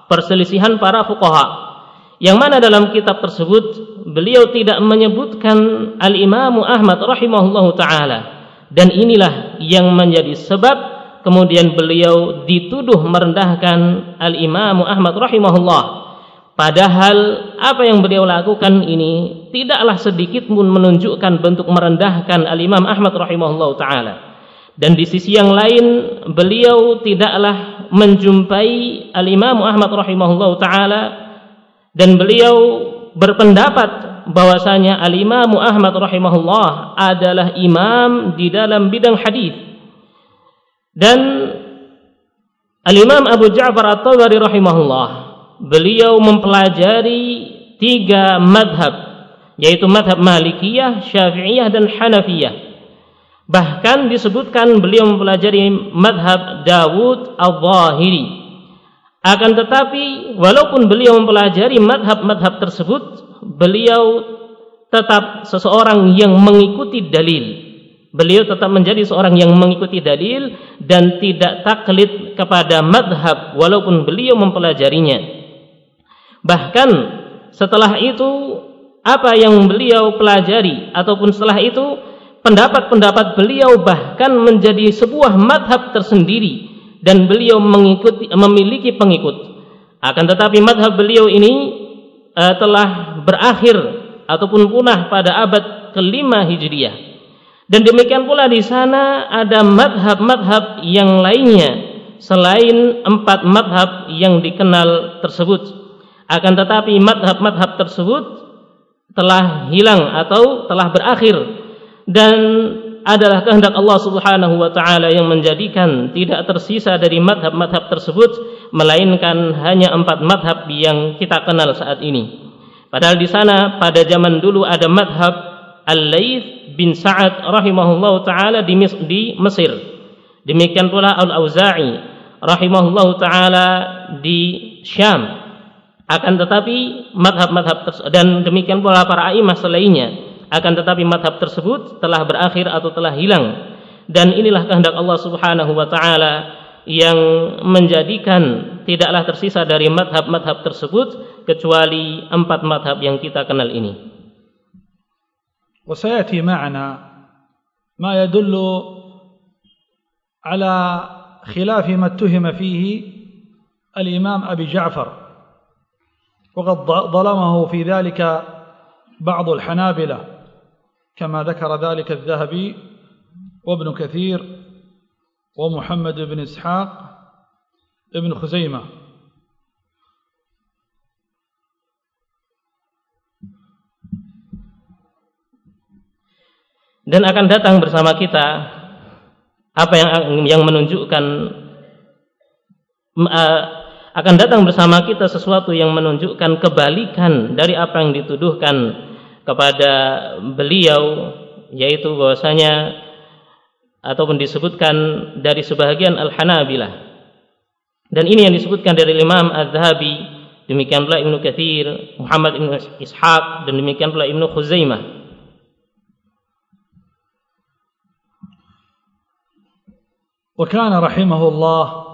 perselisihan para fuqaha. Yang mana dalam kitab tersebut beliau tidak menyebutkan Al-Imam Ahmad rahimahullah taala dan inilah yang menjadi sebab kemudian beliau dituduh merendahkan Al-Imam Ahmad rahimahullah Padahal apa yang beliau lakukan ini tidaklah sedikit pun menunjukkan bentuk merendahkan Al-Imam Ahmad rahimahullah taala. Dan di sisi yang lain beliau tidaklah menjumpai Al-Imam Ahmad rahimahullah taala dan beliau berpendapat bahwasanya Al-Imam Ahmad rahimahullah adalah imam di dalam bidang hadis. Dan Al-Imam Abu Ja'far At-Tabari rahimahullah beliau mempelajari tiga madhab yaitu madhab Malikiyah, Syafi'iyah dan Hanafiyah. Bahkan disebutkan beliau mempelajari madhab Dawud al-Zahiri. Akan tetapi walaupun beliau mempelajari madhab-madhab tersebut, beliau tetap seseorang yang mengikuti dalil. Beliau tetap menjadi seorang yang mengikuti dalil dan tidak taklid kepada madhab walaupun beliau mempelajarinya. Bahkan setelah itu apa yang beliau pelajari ataupun setelah itu pendapat-pendapat beliau bahkan menjadi sebuah madhab tersendiri dan beliau mengikuti memiliki pengikut. Akan tetapi madhab beliau ini uh, telah berakhir ataupun punah pada abad kelima hijriah. Dan demikian pula di sana ada madhab-madhab yang lainnya selain empat madhab yang dikenal tersebut. Akan tetapi madhab-madhab tersebut telah hilang atau telah berakhir dan adalah kehendak Allah Subhanahu wa taala yang menjadikan tidak tersisa dari madhab-madhab tersebut melainkan hanya empat madhab yang kita kenal saat ini. Padahal di sana pada zaman dulu ada madhab Al-Laits bin Sa'ad rahimahullah taala di, Mesir. Demikian pula Al-Auza'i rahimahullah taala di Syam akan tetapi madhab-madhab dan demikian pula para imam selainnya akan tetapi madhab tersebut telah berakhir atau telah hilang dan inilah kehendak Allah Subhanahu wa taala yang menjadikan tidaklah tersisa dari madhab-madhab tersebut kecuali empat madhab yang kita kenal ini. وسيأتي معنا ما يدل على خلاف ما اتهم فيه الإمام أبي جعفر وقد ظلمه في ذلك بعض الحنابلة كما ذكر ذلك الذهبي وابن كثير ومحمد بن إسحاق ابن خزيمة. Dan akan datang bersama kita apa yang yang menunjukkan uh, akan datang bersama kita sesuatu yang menunjukkan kebalikan dari apa yang dituduhkan kepada beliau yaitu bahwasanya ataupun disebutkan dari sebahagian al-Hanabilah. Dan ini yang disebutkan dari Imam Az-Zahabi demikian pula Ibnu Katsir Muhammad Ibnu Ishaq dan demikian pula Ibnu Khuzaimah وكان رحمه الله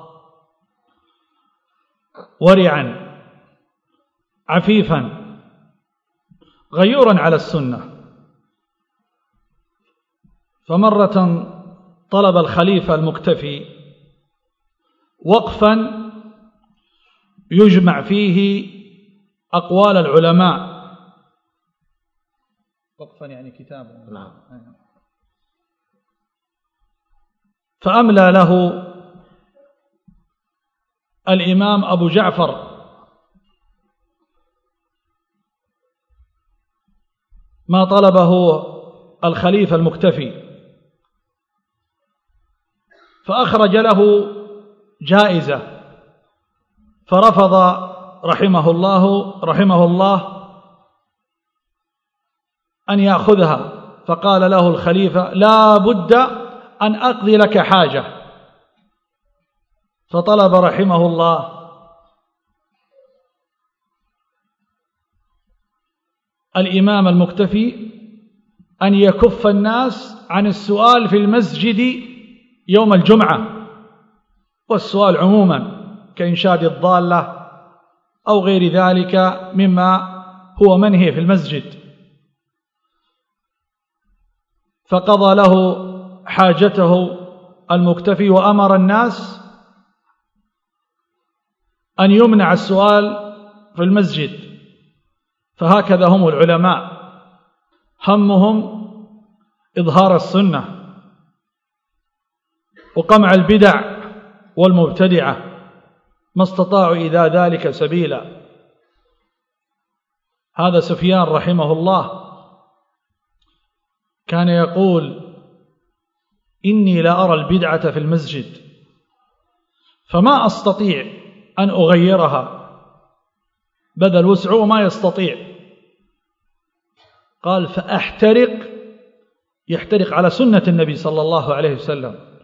ورعا عفيفا غيورا على السنة. فمرة طلب الخليفة المكتفي وقفا يجمع فيه أقوال العلماء. وقفا يعني كتاب. نعم. فأملى له الإمام أبو جعفر. ما طلبه الخليفة المكتفي. فأخرج له جائزة. فرفض رحمه الله رحمه الله أن يأخذها. فقال له الخليفة لا بد أن أقضي لك حاجة. فطلب رحمه الله. الإمام المكتفي أن يكف الناس عن السؤال في المسجد يوم الجمعة. والسؤال عموما كإنشاد الضالة أو غير ذلك مما هو منهي في المسجد. فقضى له حاجته المكتفي وأمر الناس أن يمنع السؤال في المسجد. فهكذا هم العلماء. همهم إظهار السنة وقمع البدع والمبتدعة. ما استطاعوا إذا ذلك سبيلا. هذا سفيان رحمه الله كان يقول إني لا أرى البدعة في المسجد. فما أستطيع أن أغيرها. بذل وسعه وما يستطيع. قال فأحترق. يحترق على سنة النبي صلى الله عليه وسلم.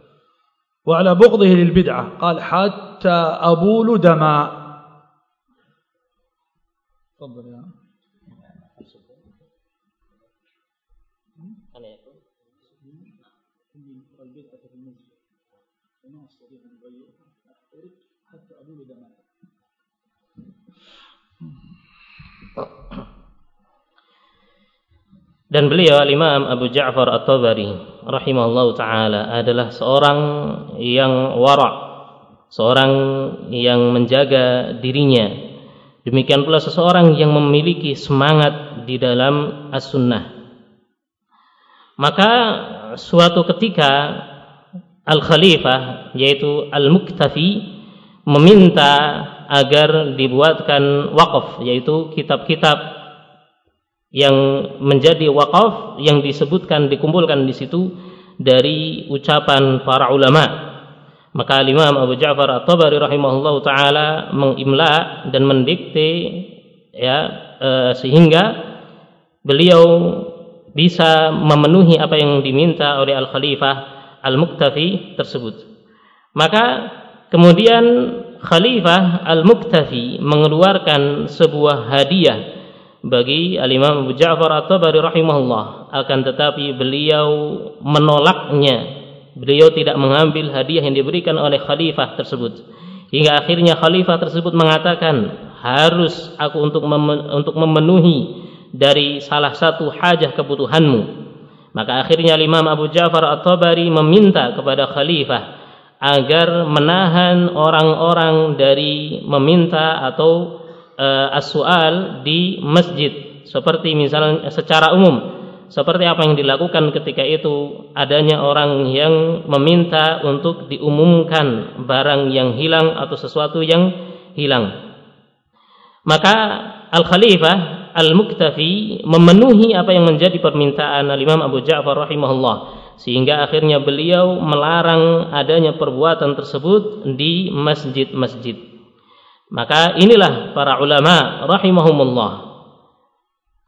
وعلى بغضه للبدعة. قال حتى أبول دماء. تفضل يا Dan beliau Imam Abu Ja'far At-Tabari rahimahullah taala adalah seorang yang wara, seorang yang menjaga dirinya. Demikian pula seseorang yang memiliki semangat di dalam as-sunnah. Maka suatu ketika Al-Khalifah yaitu Al-Muktafi meminta agar dibuatkan wakaf yaitu kitab-kitab yang menjadi wakaf yang disebutkan dikumpulkan di situ dari ucapan para ulama. Maka Imam Abu Ja'far At-Tabari rahimahullahu taala mengimla dan mendikte ya e, sehingga beliau bisa memenuhi apa yang diminta oleh Al Khalifah Al Muktafi tersebut. Maka kemudian Khalifah Al Muktafi mengeluarkan sebuah hadiah bagi Al-Imam Abu Ja'far At-Tabari rahimahullah. Akan tetapi beliau menolaknya. Beliau tidak mengambil hadiah yang diberikan oleh khalifah tersebut. Hingga akhirnya khalifah tersebut mengatakan harus aku untuk mem untuk memenuhi dari salah satu hajah kebutuhanmu. Maka akhirnya Imam Abu Ja'far At-Tabari meminta kepada khalifah agar menahan orang-orang dari meminta atau uh, as-su'al di masjid. Seperti misalnya secara umum seperti apa yang dilakukan ketika itu adanya orang yang meminta untuk diumumkan barang yang hilang atau sesuatu yang hilang. Maka al-khalifah al-muktafi memenuhi apa yang menjadi permintaan al-imam Abu Ja'far rahimahullah sehingga akhirnya beliau melarang adanya perbuatan tersebut di masjid-masjid maka inilah para ulama rahimahumullah.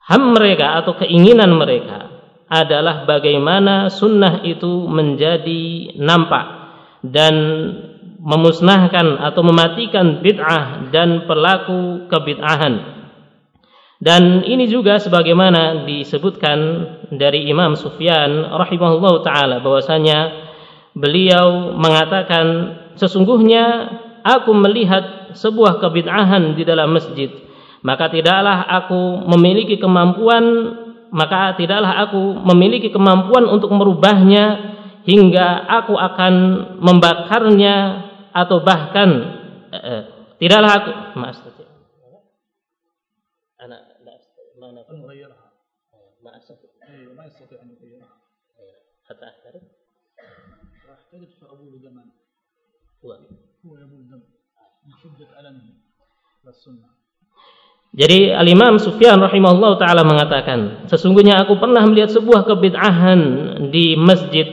Ham mereka atau keinginan mereka adalah bagaimana sunnah itu menjadi nampak dan memusnahkan atau mematikan bid'ah dan pelaku kebid'ahan. Dan ini juga sebagaimana disebutkan dari Imam Sufyan rahimahullah taala bahwasanya beliau mengatakan sesungguhnya aku melihat sebuah kebid'ahan di dalam masjid maka tidaklah aku memiliki kemampuan maka tidaklah aku memiliki kemampuan untuk merubahnya hingga aku akan membakarnya atau bahkan eh, eh tidaklah aku maaf anak mana ما أستطيع ما يستطيع Jadi Al-Imam Sufyan rahimahullah taala mengatakan, sesungguhnya aku pernah melihat sebuah kebid'ahan di masjid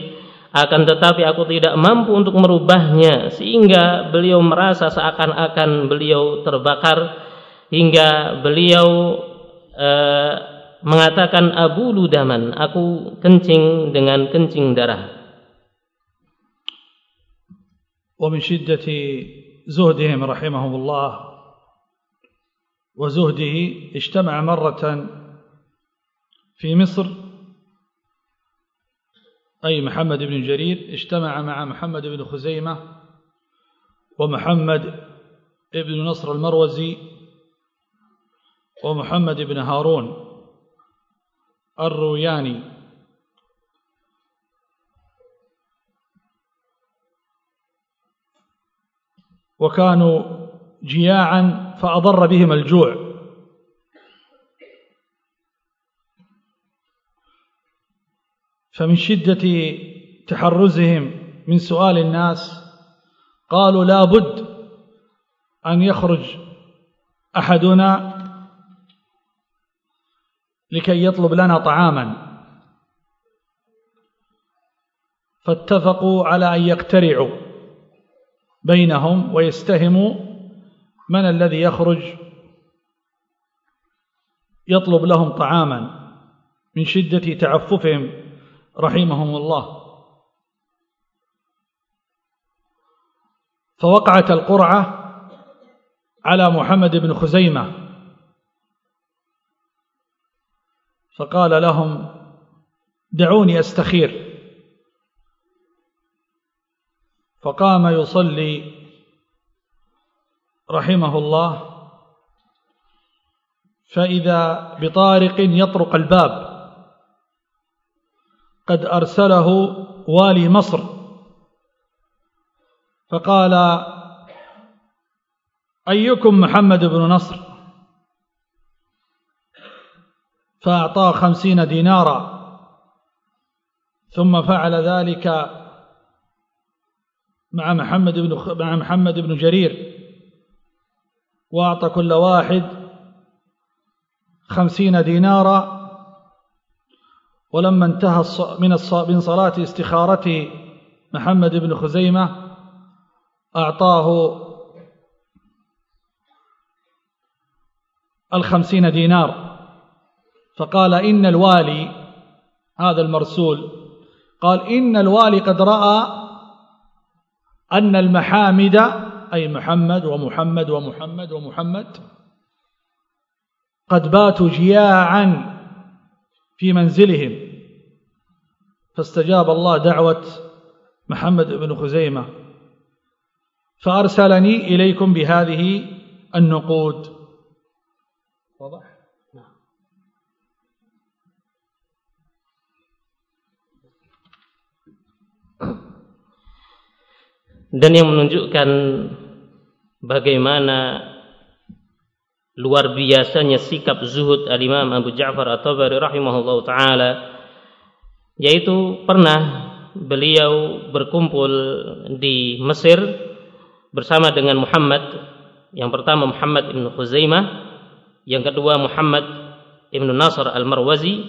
akan tetapi aku tidak mampu untuk merubahnya sehingga beliau merasa seakan-akan beliau terbakar hingga beliau uh, mengatakan abu ludaman aku kencing dengan kencing darah. ومن شدة زهدهم رحمهم الله وزهده اجتمع مرة في مصر. أي محمد بن جرير اجتمع مع محمد بن خزيمة ومحمد بن نصر المروزي ومحمد بن هارون الروياني. وكانوا جياعا فأضر بهم الجوع. فمن شدة تحرزهم من سؤال الناس قالوا لا بد أن يخرج أحدنا لكي يطلب لنا طعاما. فاتفقوا على أن يقترعوا بينهم ويستهموا من الذي يخرج يطلب لهم طعاما من شدة تعففهم رحمهم الله. فوقعت القرعة على محمد بن خزيمة. فقال لهم دعوني أستخير. فقام يصلي رحمه الله فإذا بطارق يطرق الباب قد أرسله والي مصر. فقال أيكم محمد بن نصر؟ فأعطاه خمسين دينارا. ثم فعل ذلك مع محمد بن مع محمد بن جرير. وأعطى كل واحد خمسين دينارا ولما انتهى من من صلاة استخارته محمد بن خزيمة أعطاه الخمسين دينار. فقال إن الوالي هذا المرسول قال إن الوالي قد رأى أن المحامد أي محمد ومحمد ومحمد ومحمد. قد باتوا جياعا في منزلهم. فاستجاب الله دعوة محمد بن خزيمة. فأرسلني إليكم بهذه النقود. واضح؟ نعم. Dan yang menunjukkan bagaimana luar biasanya sikap zuhud al-Imam Abu Ja'far At-Tabari rahimahullah taala yaitu pernah beliau berkumpul di Mesir bersama dengan Muhammad yang pertama Muhammad ibn Khuzaimah yang kedua Muhammad ibn Nasr al-Marwazi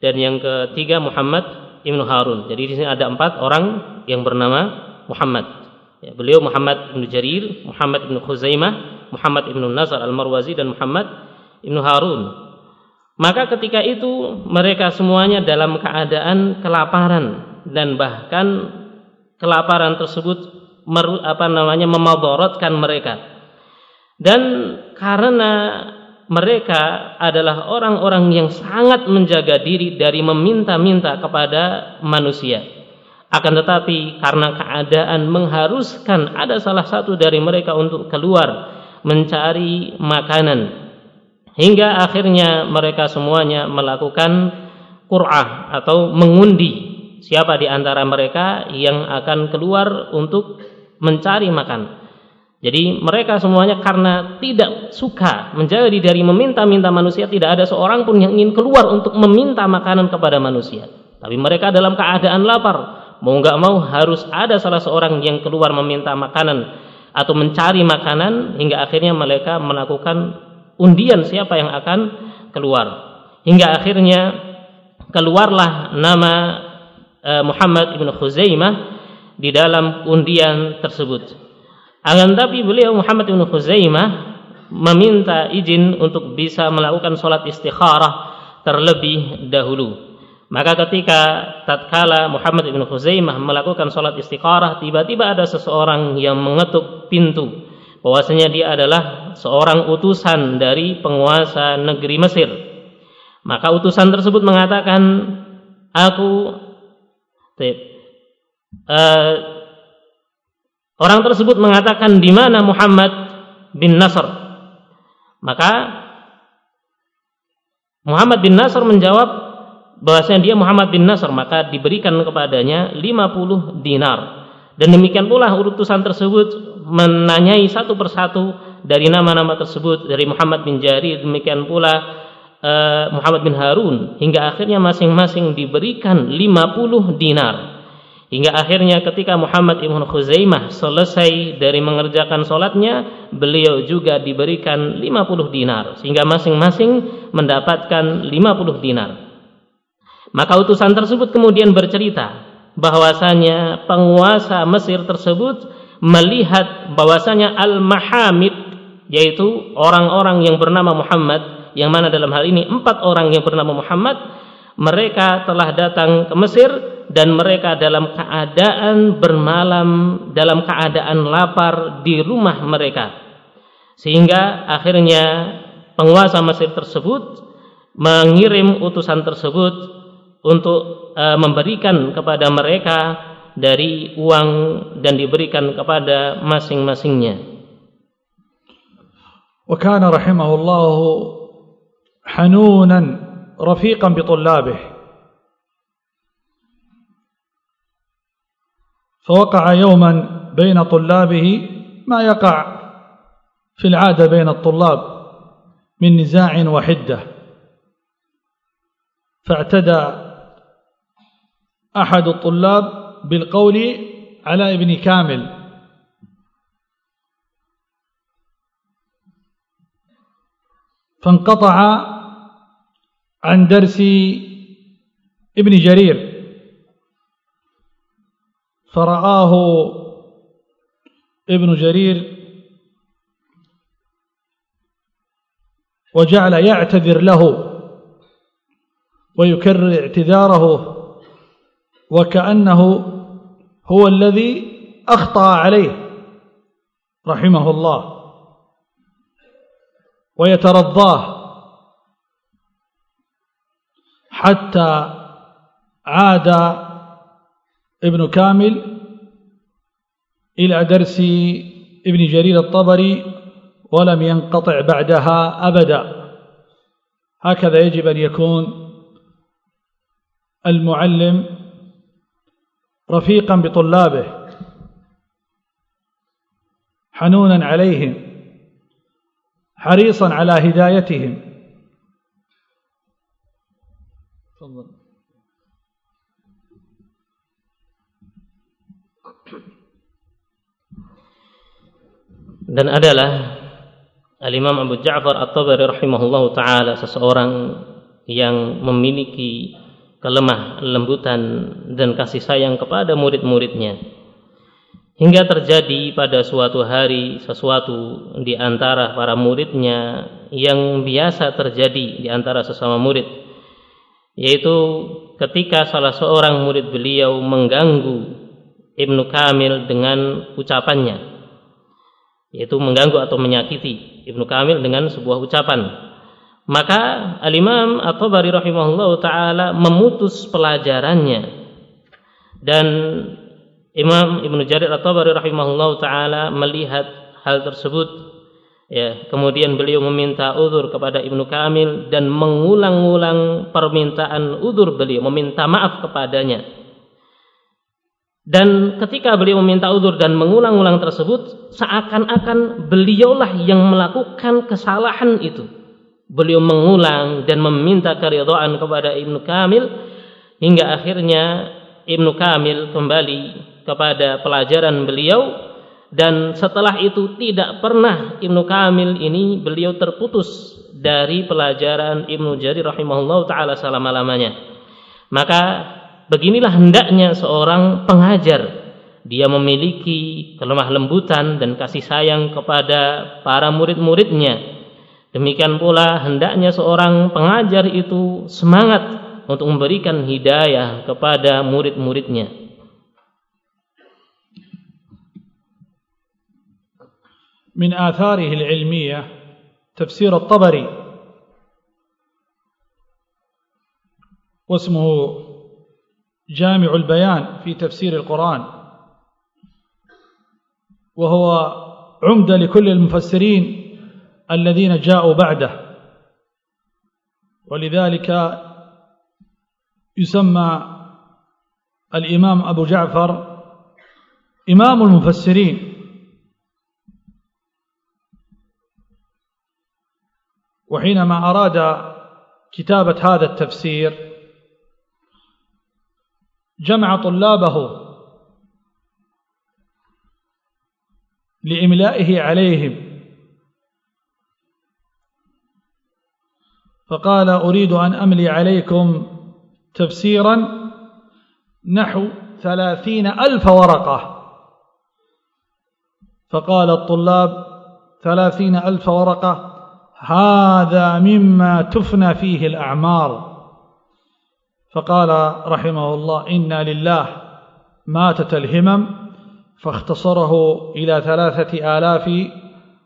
dan yang ketiga Muhammad ibn Harun. Jadi di sini ada empat orang yang bernama Muhammad ya, beliau Muhammad ibn Jarir Muhammad ibn Khuzaimah Muhammad ibnu Nasr al-Marwazi dan Muhammad ibnu Harun. Maka ketika itu mereka semuanya dalam keadaan kelaparan dan bahkan kelaparan tersebut mer, apa namanya memadaratkan mereka. Dan karena mereka adalah orang-orang yang sangat menjaga diri dari meminta-minta kepada manusia. Akan tetapi karena keadaan mengharuskan ada salah satu dari mereka untuk keluar mencari makanan hingga akhirnya mereka semuanya melakukan qur'ah atau mengundi siapa di antara mereka yang akan keluar untuk mencari makan. Jadi mereka semuanya karena tidak suka menjadi dari meminta-minta manusia tidak ada seorang pun yang ingin keluar untuk meminta makanan kepada manusia. Tapi mereka dalam keadaan lapar, mau nggak mau harus ada salah seorang yang keluar meminta makanan atau mencari makanan hingga akhirnya mereka melakukan undian siapa yang akan keluar. Hingga akhirnya keluarlah nama uh, Muhammad ibn Khuzaimah di dalam undian tersebut. Akan tapi beliau Muhammad ibn Khuzaimah meminta izin untuk bisa melakukan sholat istikharah terlebih dahulu maka ketika tatkala Muhammad bin Khuzaimah melakukan sholat istiqarah, tiba-tiba ada seseorang yang mengetuk pintu. Bahwasanya dia adalah seorang utusan dari penguasa negeri Mesir. Maka utusan tersebut mengatakan, aku uh, orang tersebut mengatakan di mana Muhammad bin Nasr. Maka Muhammad bin Nasr menjawab, bahwasanya dia Muhammad bin Nasr maka diberikan kepadanya 50 dinar. Dan demikian pula utusan tersebut menanyai satu persatu dari nama-nama tersebut dari Muhammad bin Jari demikian pula uh, Muhammad bin Harun hingga akhirnya masing-masing diberikan 50 dinar. Hingga akhirnya ketika Muhammad ibn Khuzaimah selesai dari mengerjakan solatnya beliau juga diberikan 50 dinar sehingga masing-masing mendapatkan 50 dinar maka utusan tersebut kemudian bercerita bahwasanya penguasa Mesir tersebut melihat bahwasanya al-mahamid yaitu orang-orang yang bernama Muhammad yang mana dalam hal ini empat orang yang bernama Muhammad mereka telah datang ke Mesir dan mereka dalam keadaan bermalam dalam keadaan lapar di rumah mereka. Sehingga akhirnya penguasa Mesir tersebut mengirim utusan tersebut untuk uh, memberikan kepada mereka dari uang dan diberikan kepada masing-masingnya. وكان رحمه الله حنونا رفيقا بطلابه. فوقع يوما بين طلابه ما يقع في العادة بين الطلاب من نزاع وحدة. فاعتدى أحد الطلاب بالقول على ابن كامل. فانقطع عن درس ابن جرير. فرآه ابن جرير وجعل يعتذر له ويكرر اعتذاره. وكأنه هو الذي أخطأ عليه رحمه الله ويترضاه حتى عاد ابن كامل إلى درس ابن جرير الطبري ولم ينقطع بعدها أبدا. هكذا يجب أن يكون المعلم رفيقا بطلابه حنونا عليهم حريصا على هدايتهم dan adalah Al-Imam Abu Ja'far At-Tabari rahimahullahu taala seseorang yang memiliki kelemah lembutan dan kasih sayang kepada murid-muridnya Hingga terjadi pada suatu hari sesuatu di antara para muridnya yang biasa terjadi di antara sesama murid. Yaitu ketika salah seorang murid beliau mengganggu Ibnu Kamil dengan ucapannya. Yaitu mengganggu atau menyakiti Ibnu Kamil dengan sebuah ucapan. Maka Al-Imam At-Tabari rahimahullah ta'ala memutus pelajarannya. Dan Imam Ibnu Jarir At-Tabari rahimahullah taala melihat hal tersebut. Ya kemudian beliau meminta uzur kepada Ibnu Kamil dan mengulang-ulang permintaan uzur beliau meminta maaf kepadanya. Dan ketika beliau meminta uzur dan mengulang-ulang tersebut seakan-akan beliaulah yang melakukan kesalahan itu beliau mengulang dan meminta keridhaan kepada Ibnu Kamil hingga akhirnya Ibnu Kamil kembali kepada pelajaran beliau dan setelah itu tidak pernah Ibnu Kamil ini beliau terputus dari pelajaran Ibnu Jarir rahimahullah taala selama-lamanya. Maka beginilah hendaknya seorang pengajar dia memiliki kelemah lembutan dan kasih sayang kepada para murid-muridnya. Demikian pula hendaknya seorang pengajar itu semangat untuk memberikan hidayah kepada murid-muridnya. من آثاره العلمية تفسير الطبري واسمه جامع البيان في تفسير القرآن وهو عمدة لكل المفسرين الذين جاءوا بعده. ولذلك يسمى الإمام أبو جعفر إمام المفسرين. وحينما أراد كتابة هذا التفسير جمع طلابه لإملائه عليهم. فقال أريد أن أملي عليكم تفسيرا نحو ثلاثين ألف ورقة. فقال الطلاب ثلاثين ألف ورقة هذا مما تفنى فيه الأعمار. فقال رحمه الله إنا لله ماتت الهمم فاختصره إلى ثلاثة آلاف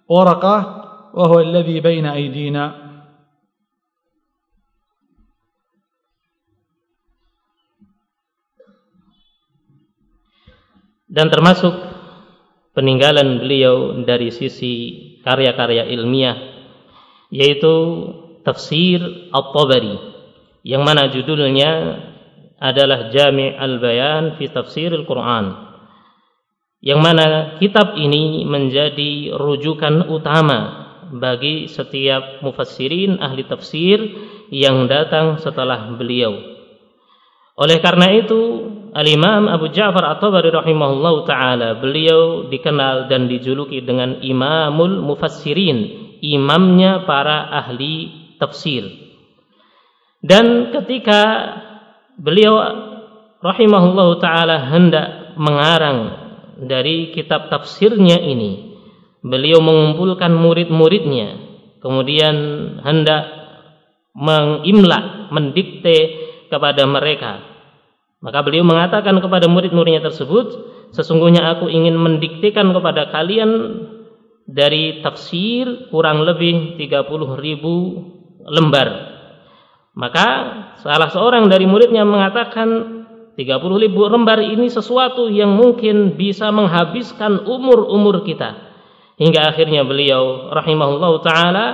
ورقة وهو الذي بين أيدينا. Dan termasuk peninggalan beliau dari sisi karya-karya ilmiah yaitu tafsir At-Tabari yang mana judulnya adalah Jami' al-Bayan fi Tafsir Al-Quran yang mana kitab ini menjadi rujukan utama bagi setiap mufassirin ahli tafsir yang datang setelah beliau. Oleh karena itu Al-Imam Abu Ja'far At-Tabari rahimahullah taala beliau dikenal dan dijuluki dengan Imamul Mufassirin, imamnya para ahli tafsir. Dan ketika beliau rahimahullah taala hendak mengarang dari kitab tafsirnya ini, beliau mengumpulkan murid-muridnya, kemudian hendak mengimla, mendikte kepada mereka maka beliau mengatakan kepada murid-muridnya tersebut, sesungguhnya aku ingin mendiktekan kepada kalian dari tafsir kurang lebih 30 ribu lembar. Maka salah seorang dari muridnya mengatakan 30 ribu lembar ini sesuatu yang mungkin bisa menghabiskan umur-umur kita. Hingga akhirnya beliau rahimahullah ta'ala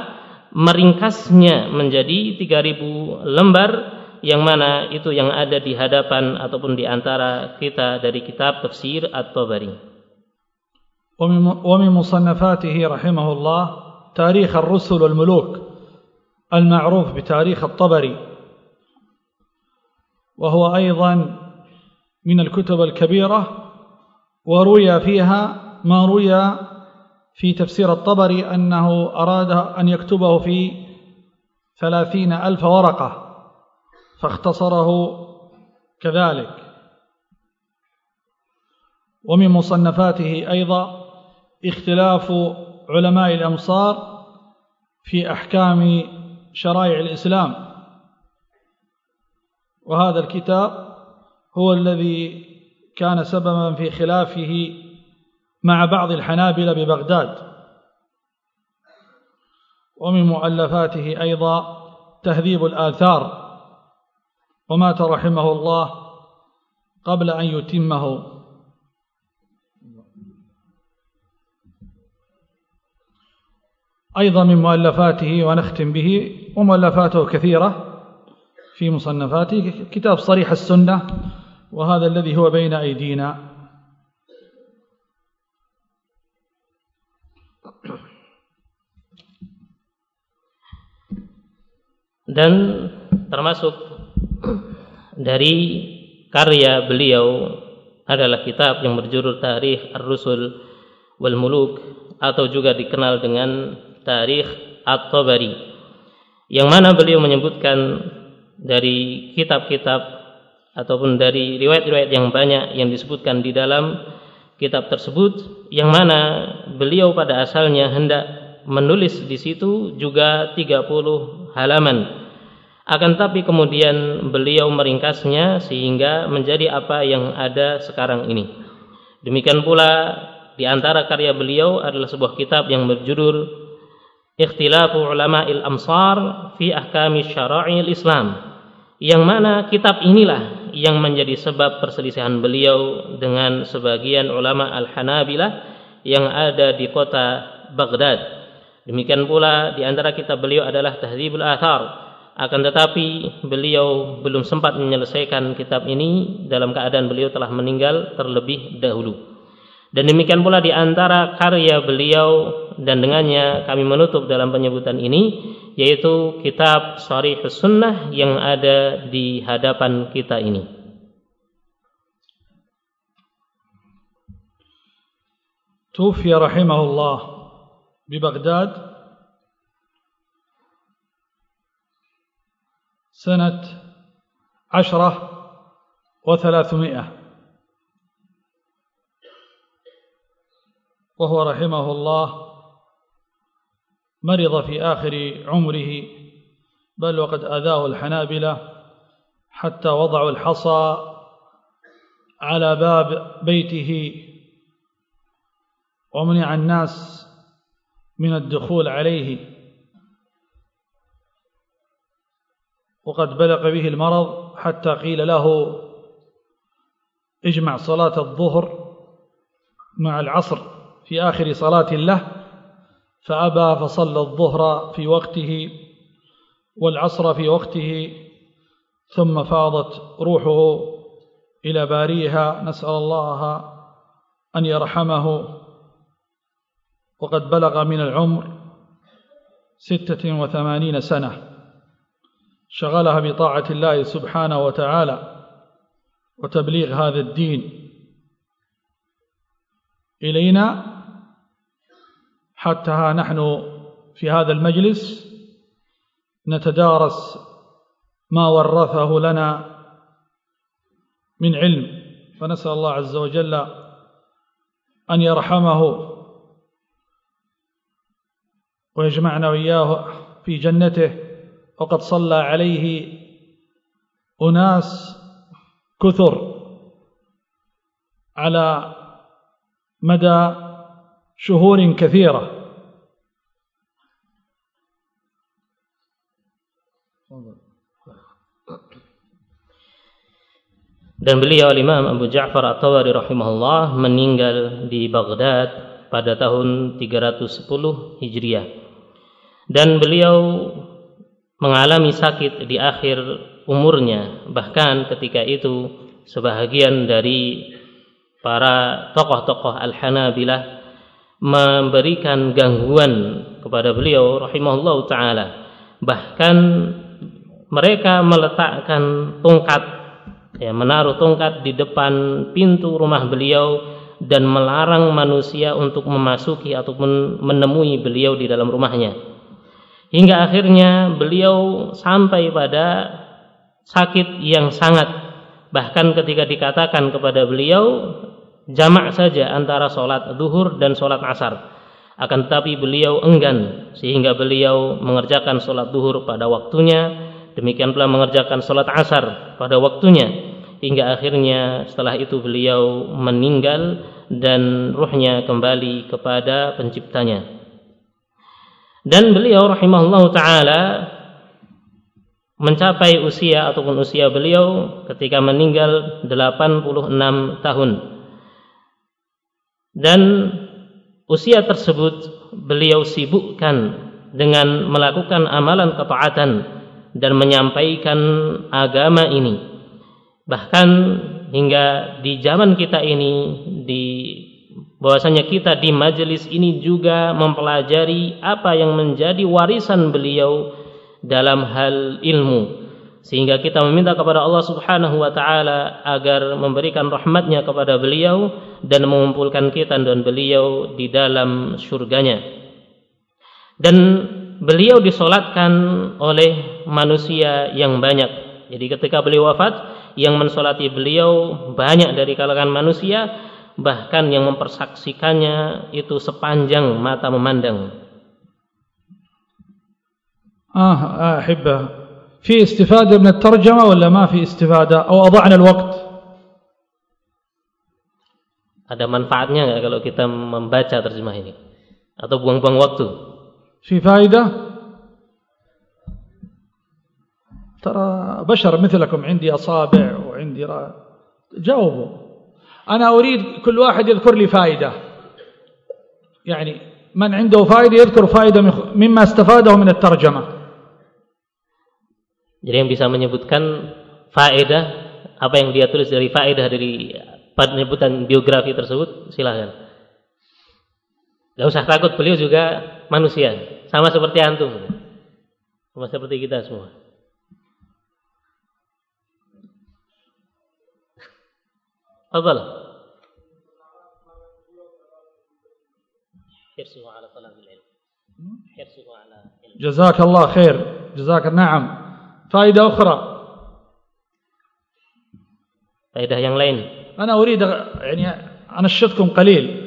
meringkasnya menjadi 3000 lembar yang mana itu yang ada di hadapan ataupun di antara kita dari kitab tafsir At-Tabari. ومن مصنفاته رحمه الله تاريخ الرسل والملوك المعروف بتاريخ الطبري وهو أيضا من الكتب الكبيرة وروي فيها ما روي في تفسير الطبري أنه أراد أن يكتبه في ثلاثين ألف ورقة فاختصره كذلك. ومن مصنفاته أيضا اختلاف علماء الأمصار في أحكام شرائع الإسلام. وهذا الكتاب هو الذي كان سببا في خلافه مع بعض الحنابلة ببغداد. ومن مؤلفاته أيضا تهذيب الآثار. ومات رحمه الله قبل أن يتمه. أيضا من مؤلفاته ونختم به ومؤلفاته كثيرة في مصنفاته كتاب صريح السنة وهذا الذي هو بين أيدينا. Dan termasuk dari karya beliau adalah kitab yang berjudul Tarikh Ar-Rusul wal Muluk atau juga dikenal dengan Tarikh At-Tabari yang mana beliau menyebutkan dari kitab-kitab ataupun dari riwayat-riwayat yang banyak yang disebutkan di dalam kitab tersebut yang mana beliau pada asalnya hendak menulis di situ juga 30 halaman akan tapi kemudian beliau meringkasnya sehingga menjadi apa yang ada sekarang ini. Demikian pula di antara karya beliau adalah sebuah kitab yang berjudul Ikhtilafu Ulama'il Amsar fi Ahkami Syara'il Islam. Yang mana kitab inilah yang menjadi sebab perselisihan beliau dengan sebagian ulama Al-Hanabilah yang ada di kota Baghdad. Demikian pula di antara kitab beliau adalah Tahdzibul Athar akan tetapi beliau belum sempat menyelesaikan kitab ini dalam keadaan beliau telah meninggal terlebih dahulu. Dan demikian pula di antara karya beliau dan dengannya kami menutup dalam penyebutan ini yaitu kitab Sharih Sunnah yang ada di hadapan kita ini. Tufi rahimahullah di Baghdad سنة عشرة وثلاثمائة. وهو رحمه الله مرض في آخر عمره بل وقد أذاه الحنابلة حتى وضعوا الحصى على باب بيته. ومنع الناس من الدخول عليه. وقد بلغ به المرض حتى قيل له اجمع صلاة الظهر مع العصر في آخر صلاة له فأبى فصلى الظهر في وقته والعصر في وقته ثم فاضت روحه إلى باريها نسأل الله أن يرحمه. وقد بلغ من العمر ستة وثمانين سنة. شغلها بطاعة الله سبحانه وتعالى وتبليغ هذا الدين. إلينا حتى نحن في هذا المجلس نتدارس ما ورثه لنا من علم. فنسأل الله عز وجل أن يرحمه ويجمعنا وإياه في جنته. وقد صلى عليه أناس كثر على مدى شهور كثيرة Dan beliau Imam Abu Ja'far At-Tawari rahimahullah meninggal di Baghdad pada tahun 310 Hijriah. Dan beliau mengalami sakit di akhir umurnya. Bahkan ketika itu sebahagian dari para tokoh-tokoh Al-Hanabilah memberikan gangguan kepada beliau rahimahullah taala. Bahkan mereka meletakkan tongkat ya menaruh tongkat di depan pintu rumah beliau dan melarang manusia untuk memasuki ataupun menemui beliau di dalam rumahnya hingga akhirnya beliau sampai pada sakit yang sangat. Bahkan ketika dikatakan kepada beliau jamak saja antara sholat duhur dan sholat asar. Akan tetapi beliau enggan sehingga beliau mengerjakan sholat duhur pada waktunya demikian pula mengerjakan sholat asar pada waktunya hingga akhirnya setelah itu beliau meninggal dan ruhnya kembali kepada penciptanya dan beliau rahimahullah taala mencapai usia ataupun usia beliau ketika meninggal 86 tahun. Dan usia tersebut beliau sibukkan dengan melakukan amalan ketaatan dan menyampaikan agama ini. Bahkan hingga di zaman kita ini di bahwasanya kita di majelis ini juga mempelajari apa yang menjadi warisan beliau dalam hal ilmu. Sehingga kita meminta kepada Allah Subhanahu wa taala agar memberikan rahmatnya kepada beliau dan mengumpulkan kita dan beliau di dalam surganya. Dan beliau disolatkan oleh manusia yang banyak. Jadi ketika beliau wafat yang mensolati beliau banyak dari kalangan manusia bahkan yang mempersaksikannya itu sepanjang mata memandang. آه أحبة في استفادة من الترجمة ولا ما في استفادة أو أضعنا الوقت Ada manfaatnya nggak kalau kita membaca terjemah ini? Atau buang-buang waktu? في فائدة ترى بشر مثلكم عندي أصابع وعندي رأي جاوبوا أنا أريد كل واحد يذكر لي فائدة يعني من عنده فائدة يذكر فائدة مما استفاده من الترجمة Jadi yang bisa menyebutkan faedah apa yang dia tulis dari faedah dari penyebutan biografi tersebut silahkan. Gak usah takut beliau juga manusia sama seperti antum, sama seperti kita semua. تفضل. حرصه على طلب العلم. حرصه على علم. جزاك الله خير. جزاك نعم فائدة أخرى. فائدة yang lain. أنا أريد يعني أنشطكم قليل.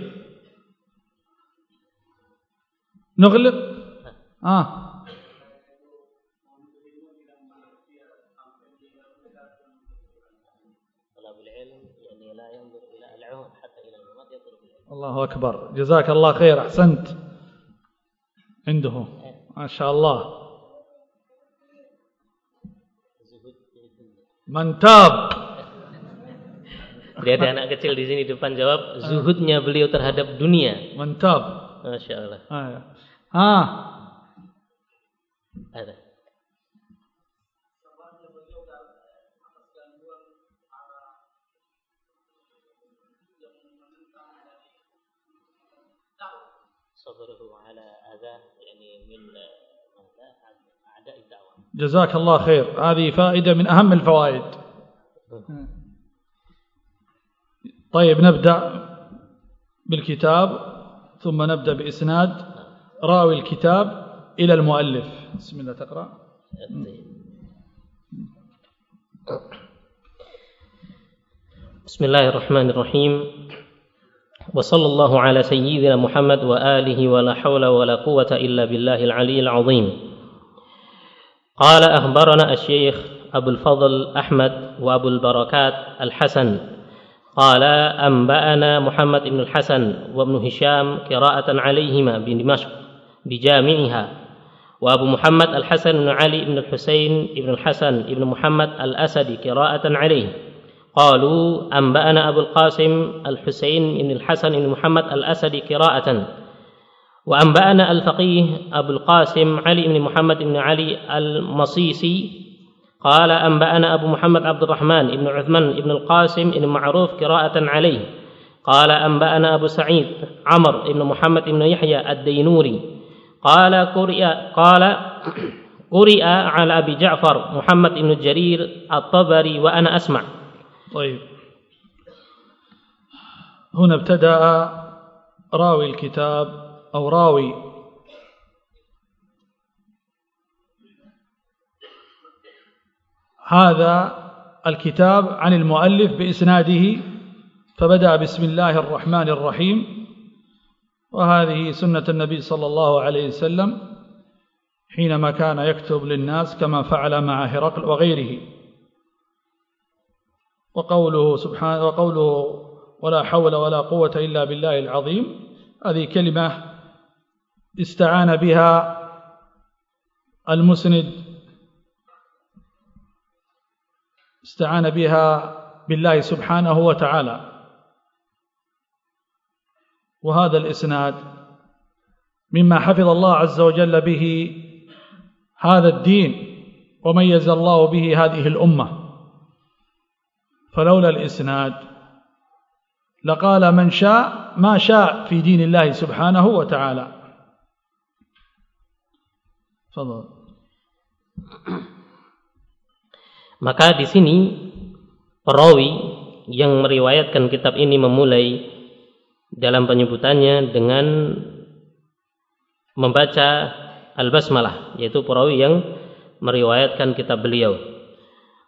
نغلق؟ آه. الله أكبر جزاك الله خير أحسنت عنده ما شاء الله Mantap. Lihat anak kecil di sini depan jawab zuhudnya beliau terhadap dunia. Mantap. Masya Allah. Ah. ah. Ada. جزاك الله خير. هذه فائدة من أهم الفوائد. طيب نبدأ بالكتاب ثم نبدأ بإسناد راوي الكتاب إلى المؤلف. بسم الله تقرأ. بسم الله الرحمن الرحيم. وصلى الله على سيدنا محمد وآله ولا حول ولا قوة إلا بالله العلي العظيم. قال أخبرنا الشيخ أبو الفضل أحمد وأبو البركات الحسن. قال أنبأنا محمد بن الحسن وابن هشام قراءة عليهما بدمشق بجامعها وأبو محمد الحسن بن علي بن الحسين بن الحسن بن محمد الأسدي قراءة عليه. قالوا أنبأنا أبو القاسم الحسين بن الحسن بن محمد الأسدي قراءة. وأنبأنا الفقيه أبو القاسم علي بن محمد بن علي المصيصي قال أنبأنا أبو محمد عبد الرحمن بن عثمان بن القاسم بن معروف قراءة عليه. قال أنبأنا أبو سعيد عمر بن محمد بن يحيى الدينوري. قال قرئ قال قرئ على أبي جعفر محمد بن جرير الطبري وأنا أسمع. طيب. هنا ابتدأ راوي الكتاب أو راوي. هذا الكتاب عن المؤلف بإسناده فبدأ بسم الله الرحمن الرحيم وهذه سنة النبي صلى الله عليه وسلم حينما كان يكتب للناس كما فعل مع هرقل وغيره. وقوله سبحانه وقوله ولا حول ولا قوة إلا بالله العظيم هذه كلمة استعان بها المسند. استعان بها بالله سبحانه وتعالى. وهذا الإسناد مما حفظ الله عز وجل به هذا الدين وميز الله به هذه الأمة. فلولا الإسناد لقال من شاء ما شاء في دين الله سبحانه وتعالى. Maka di sini perawi yang meriwayatkan kitab ini memulai dalam penyebutannya dengan membaca al-basmalah yaitu perawi yang meriwayatkan kitab beliau.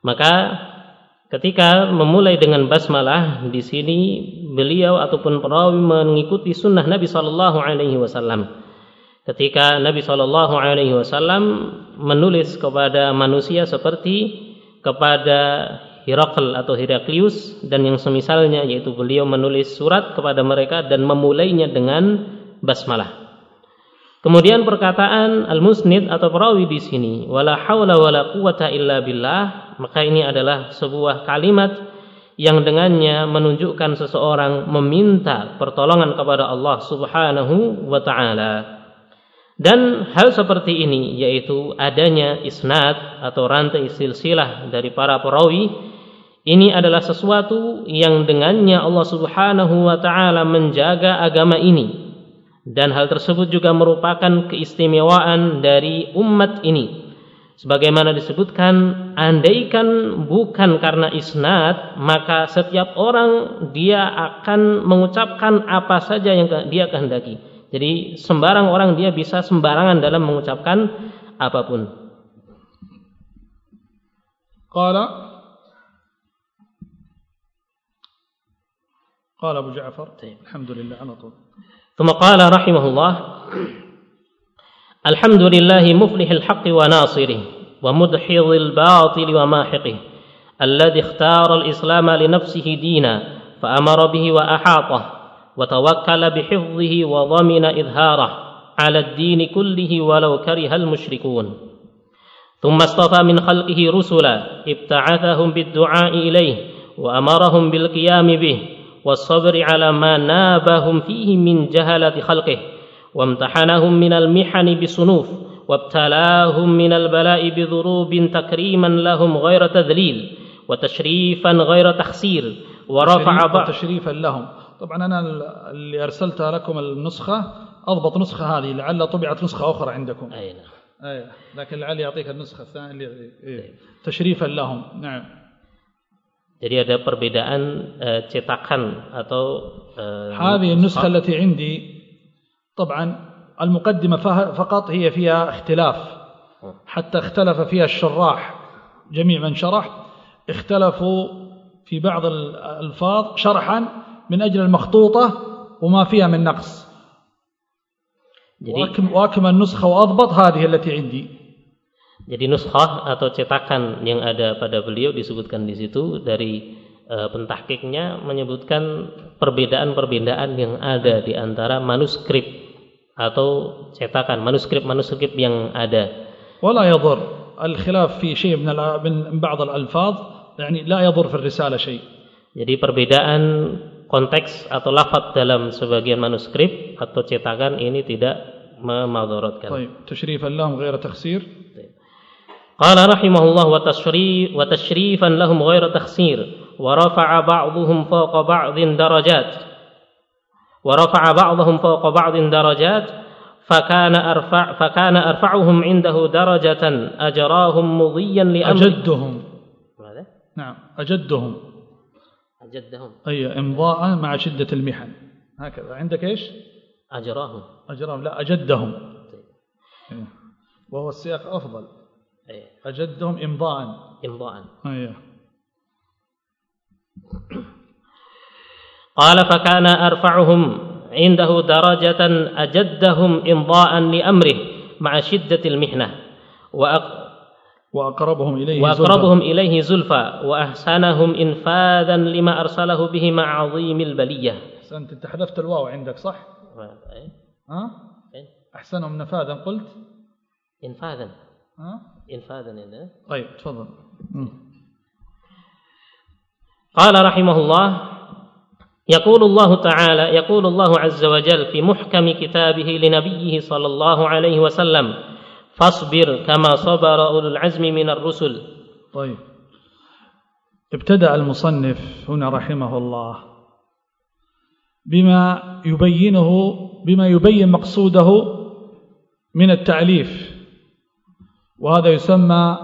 Maka ketika memulai dengan basmalah di sini beliau ataupun perawi mengikuti sunnah Nabi Shallallahu Alaihi Wasallam ketika Nabi Shallallahu Alaihi Wasallam menulis kepada manusia seperti kepada Hirakl atau Heraklius dan yang semisalnya yaitu beliau menulis surat kepada mereka dan memulainya dengan basmalah. Kemudian perkataan al-musnid atau perawi di sini wala haula wala quwata illa billah maka ini adalah sebuah kalimat yang dengannya menunjukkan seseorang meminta pertolongan kepada Allah Subhanahu wa taala. Dan hal seperti ini yaitu adanya isnad atau rantai silsilah dari para perawi ini adalah sesuatu yang dengannya Allah Subhanahu wa taala menjaga agama ini. Dan hal tersebut juga merupakan keistimewaan dari umat ini. Sebagaimana disebutkan, andaikan bukan karena isnad, maka setiap orang dia akan mengucapkan apa saja yang dia kehendaki. Jadi sembarang orang dia bisa sembarangan dalam mengucapkan apapun. Qala Qala Abu Ja'far. Alhamdulillah ala طول. ثم قال رحمه الله الحمد لله مفلح الحق وناصره ومدحض الباطل وماحقه الذي اختار الإسلام لنفسه دينا فأمر به وأحاطه وتوكل بحفظه وضمن إظهاره على الدين كله ولو كره المشركون. ثم اصطفى من خلقه رسلا ابتعثهم بالدعاء إليه وأمرهم بالقيام به والصبر على ما نابهم فيه من جهلة خلقه وامتحنهم من المحن بصنوف وابتلاهم من البلاء بضروب تكريما لهم غير تذليل وتشريفا غير تخسير ورفع بعض تشريفا لهم. طبعا أنا اللي أرسلتها لكم النسخة أضبط نسخة هذه لعل طبعت نسخة أخرى عندكم. أي نعم. أي لكن لعل يعطيك النسخة الثانية اللي إيه. تشريفا لهم. نعم. Jadi ada perbedaan uh, cetakan atau uh, هذه النسخة التي عندي طبعا المقدمة فقط هي فيها اختلاف. حتى اختلف فيها الشراح جميع من شرح اختلفوا في بعض الألفاظ شرحا من أجل المخطوطة وما فيها من نقص Jadi, وأكمل نسخة وأضبط هذه التي عندي Jadi nuskhah atau cetakan yang ada pada beliau disebutkan di situ dari e, pentahkiknya menyebutkan perbedaan-perbedaan yang ada di antara manuskrip atau cetakan manuskrip-manuskrip yang ada. ولا يضر الخلاف في شيء من من بعض الألفاظ يعني لا يضر في الرسالة شيء. Jadi perbedaan konteks atau lafaz dalam sebagian manuskrip atau cetakan ini tidak memadaratkan. طيب تشريفا لهم غير تخسير. طيب. قال رحمه الله وتشريف وتشريفا لهم غير تخسير ورفع بعضهم فوق بعض درجات ورفع بعضهم فوق بعض درجات فكان أرفع فكان أرفعهم عنده درجة أجراهم مضيا لأمره أجدهم ماذا؟ نعم أجدهم أجدهم أي إمضاء مع شدة المحن. هكذا. عندك إيش؟ أجراهم. أجراهم. لا أجدهم. طيب. وهو السياق أفضل. أيه. أجدهم إمضاء. إمضاء. أيه. قال فكان أرفعهم عنده درجة أجدهم إمضاء لأمره مع شدة المحنة. وأق... وأقربهم إليه وأقربهم زلفا. إليه زلفى وأحسنهم إنفاذا لما أرسله به مع عظيم البلية أنت أنت حذفت الواو عندك صح؟ أي. ها؟ أي. أحسنهم نفاذا قلت؟ إنفاذا ها؟ إنفاذا هنا طيب تفضل قال رحمه الله يقول الله تعالى يقول الله عز وجل في محكم كتابه لنبيه صلى الله عليه وسلم فاصبر كما صبر أولو العزم من الرسل. طيب. ابتدأ المصنف هنا رحمه الله بما يبينه بما يبين مقصوده من التعليف وهذا يسمى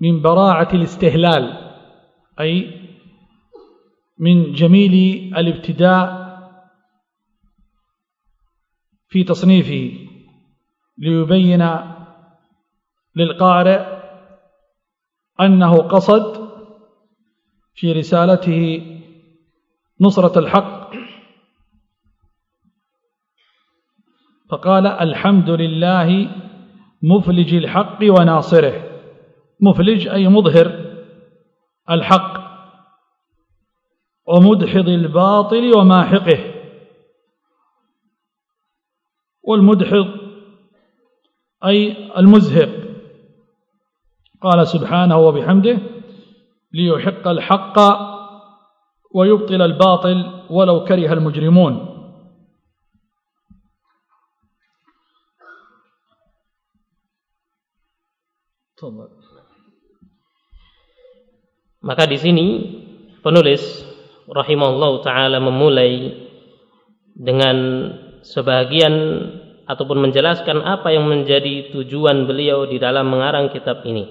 من براعة الاستهلال أي من جميل الابتداء في تصنيفه. ليبين للقارئ أنه قصد في رسالته نصرة الحق. فقال الحمد لله مفلج الحق وناصره. مفلج أي مظهر الحق ومدحض الباطل وماحقه. والمدحض أي المزهق قال سبحانه وبحمده ليحق الحق ويبطل الباطل ولو كره المجرمون. Maka di sini penulis rahimahullah taala memulai dengan sebagian ataupun menjelaskan apa yang menjadi tujuan beliau di dalam mengarang kitab ini.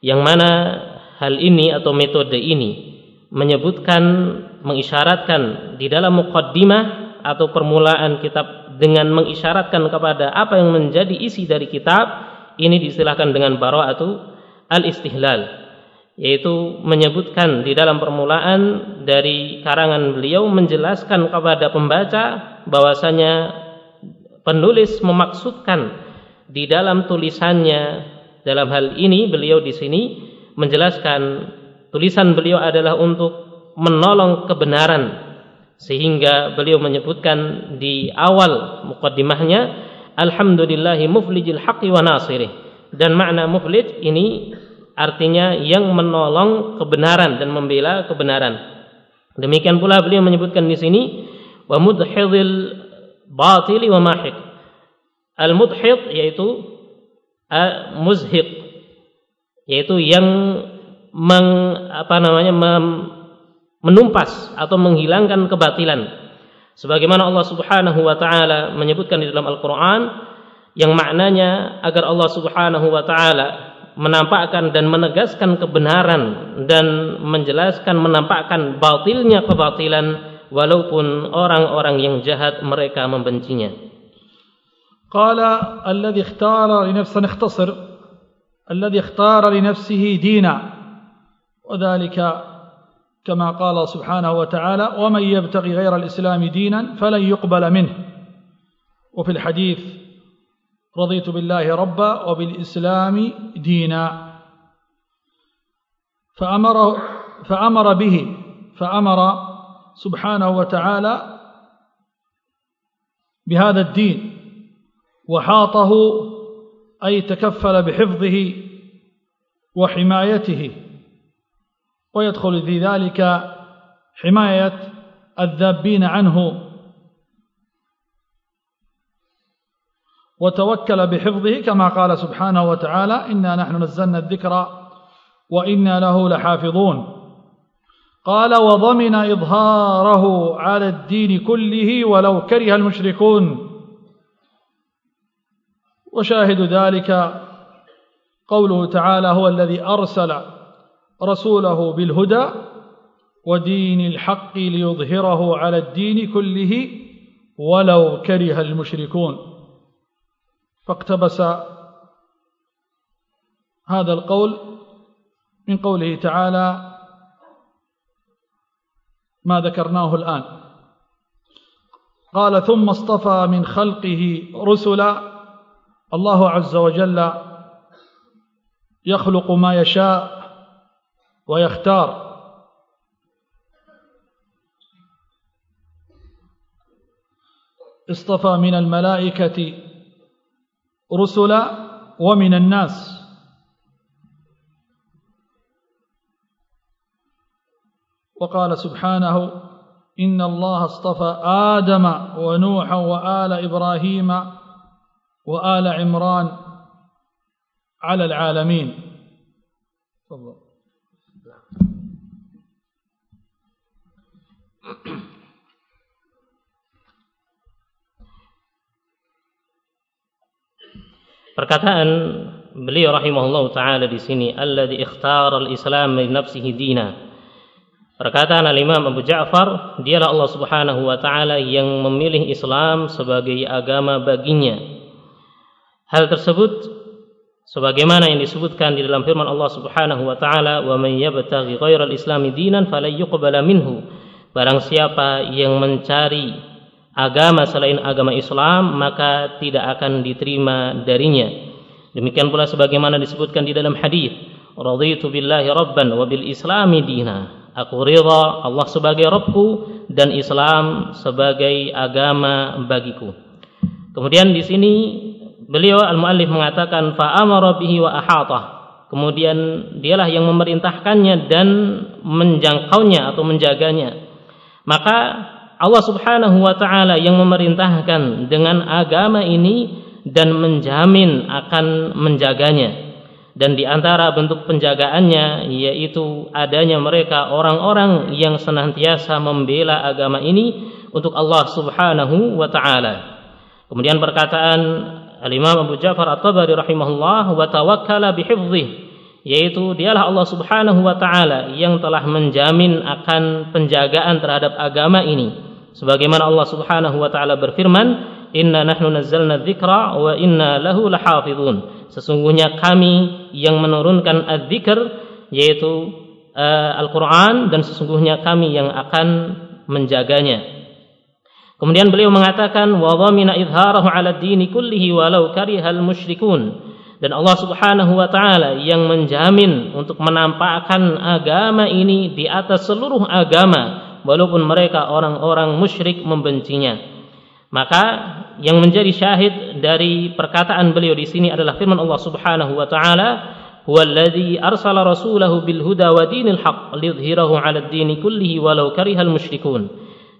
Yang mana hal ini atau metode ini menyebutkan mengisyaratkan di dalam mukaddimah atau permulaan kitab dengan mengisyaratkan kepada apa yang menjadi isi dari kitab ini diistilahkan dengan bara'atu al-istihlal yaitu menyebutkan di dalam permulaan dari karangan beliau menjelaskan kepada pembaca bahwasanya penulis memaksudkan di dalam tulisannya dalam hal ini beliau di sini menjelaskan tulisan beliau adalah untuk menolong kebenaran. Sehingga beliau menyebutkan di awal mukaddimahnya alhamdulillahi muflijil haqqi wa nasirih. Dan makna muflij ini artinya yang menolong kebenaran dan membela kebenaran. Demikian pula beliau menyebutkan di sini wa mudhidil batili wa mahiq. Al mudhid yaitu muzhiq. Yaitu yang meng, apa namanya mem, menumpas atau menghilangkan kebatilan. Sebagaimana Allah Subhanahu wa taala menyebutkan di dalam Al-Qur'an yang maknanya agar Allah Subhanahu wa taala menampakkan dan menegaskan kebenaran dan menjelaskan menampakkan batilnya kebatilan walaupun orang-orang yang jahat mereka membencinya. قال الذي اختار لنفسه نختصر الذي اختار لنفسه دينا وذلك كما قال سبحانه وتعالى ومن يبتغي غير الإسلام دينا فلن يقبل منه وفي الحديث رضيت بالله ربا وبالإسلام دينا فأمر, فأمر به فأمر سبحانه وتعالى بهذا الدين وحاطه أي تكفل بحفظه وحمايته ويدخل في ذلك حماية الذابين عنه. وتوكل بحفظه كما قال سبحانه وتعالى إنا نحن نزلنا الذكر وإنا له لحافظون قال وضمن إظهاره على الدين كله ولو كره المشركون. وشاهد ذلك قوله تعالى هو الذي أرسل رسوله بالهدى ودين الحق ليظهره على الدين كله ولو كره المشركون. فاقتبس هذا القول من قوله تعالى ما ذكرناه الآن. قال ثم اصطفى من خلقه رسلا. الله عز وجل يخلق ما يشاء ويختار. اصطفى من الملائكة رسلا ومن الناس. وقال سبحانه إن الله اصطفى آدم ونوحا وآل إبراهيم وآل عمران على العالمين Perkataan beliau rahimahullah taala di sini alladzi ikhtara al-islam li nafsihi dina. Perkataan al-Imam Abu Ja'far, dialah Allah Subhanahu wa taala yang memilih Islam sebagai agama baginya. Hal tersebut sebagaimana yang disebutkan di dalam firman Allah Subhanahu wa taala, "Wa may yabtaghi ghairal islami dinan falan yuqbala minhu." Barang siapa yang mencari agama selain agama Islam maka tidak akan diterima darinya. Demikian pula sebagaimana disebutkan di dalam hadis, "Raditu billahi rabban wa bil islami dina." Aku ridha Allah sebagai Rabbku dan Islam sebagai agama bagiku. Kemudian di sini beliau al-muallif mengatakan fa amara bihi wa ahata. Kemudian dialah yang memerintahkannya dan menjangkaunya atau menjaganya. Maka Allah Subhanahu wa taala yang memerintahkan dengan agama ini dan menjamin akan menjaganya. Dan di antara bentuk penjagaannya yaitu adanya mereka orang-orang yang senantiasa membela agama ini untuk Allah Subhanahu wa taala. Kemudian perkataan Al-Imam Abu Ja'far At-Tabari rahimahullah wa tawakkala bihifdhihi yaitu dialah Allah Subhanahu wa taala yang telah menjamin akan penjagaan terhadap agama ini sebagaimana Allah Subhanahu wa taala berfirman inna nahnu nazzalna dzikra wa inna lahu lahafizun sesungguhnya kami yang menurunkan adzikr yaitu uh, Al-Qur'an dan sesungguhnya kami yang akan menjaganya Kemudian beliau mengatakan wa dhamina idharahu 'ala dini kullihi walau karihal musyrikun. Dan Allah Subhanahu wa taala yang menjamin untuk menampakkan agama ini di atas seluruh agama walaupun mereka orang-orang musyrik membencinya. Maka yang menjadi syahid dari perkataan beliau di sini adalah firman Allah Subhanahu wa taala, "Huwallazi arsala rasulahu bil huda wa dinil haqq liyudhhirahu 'ala ad-dini kullihi walau karihal musyrikun."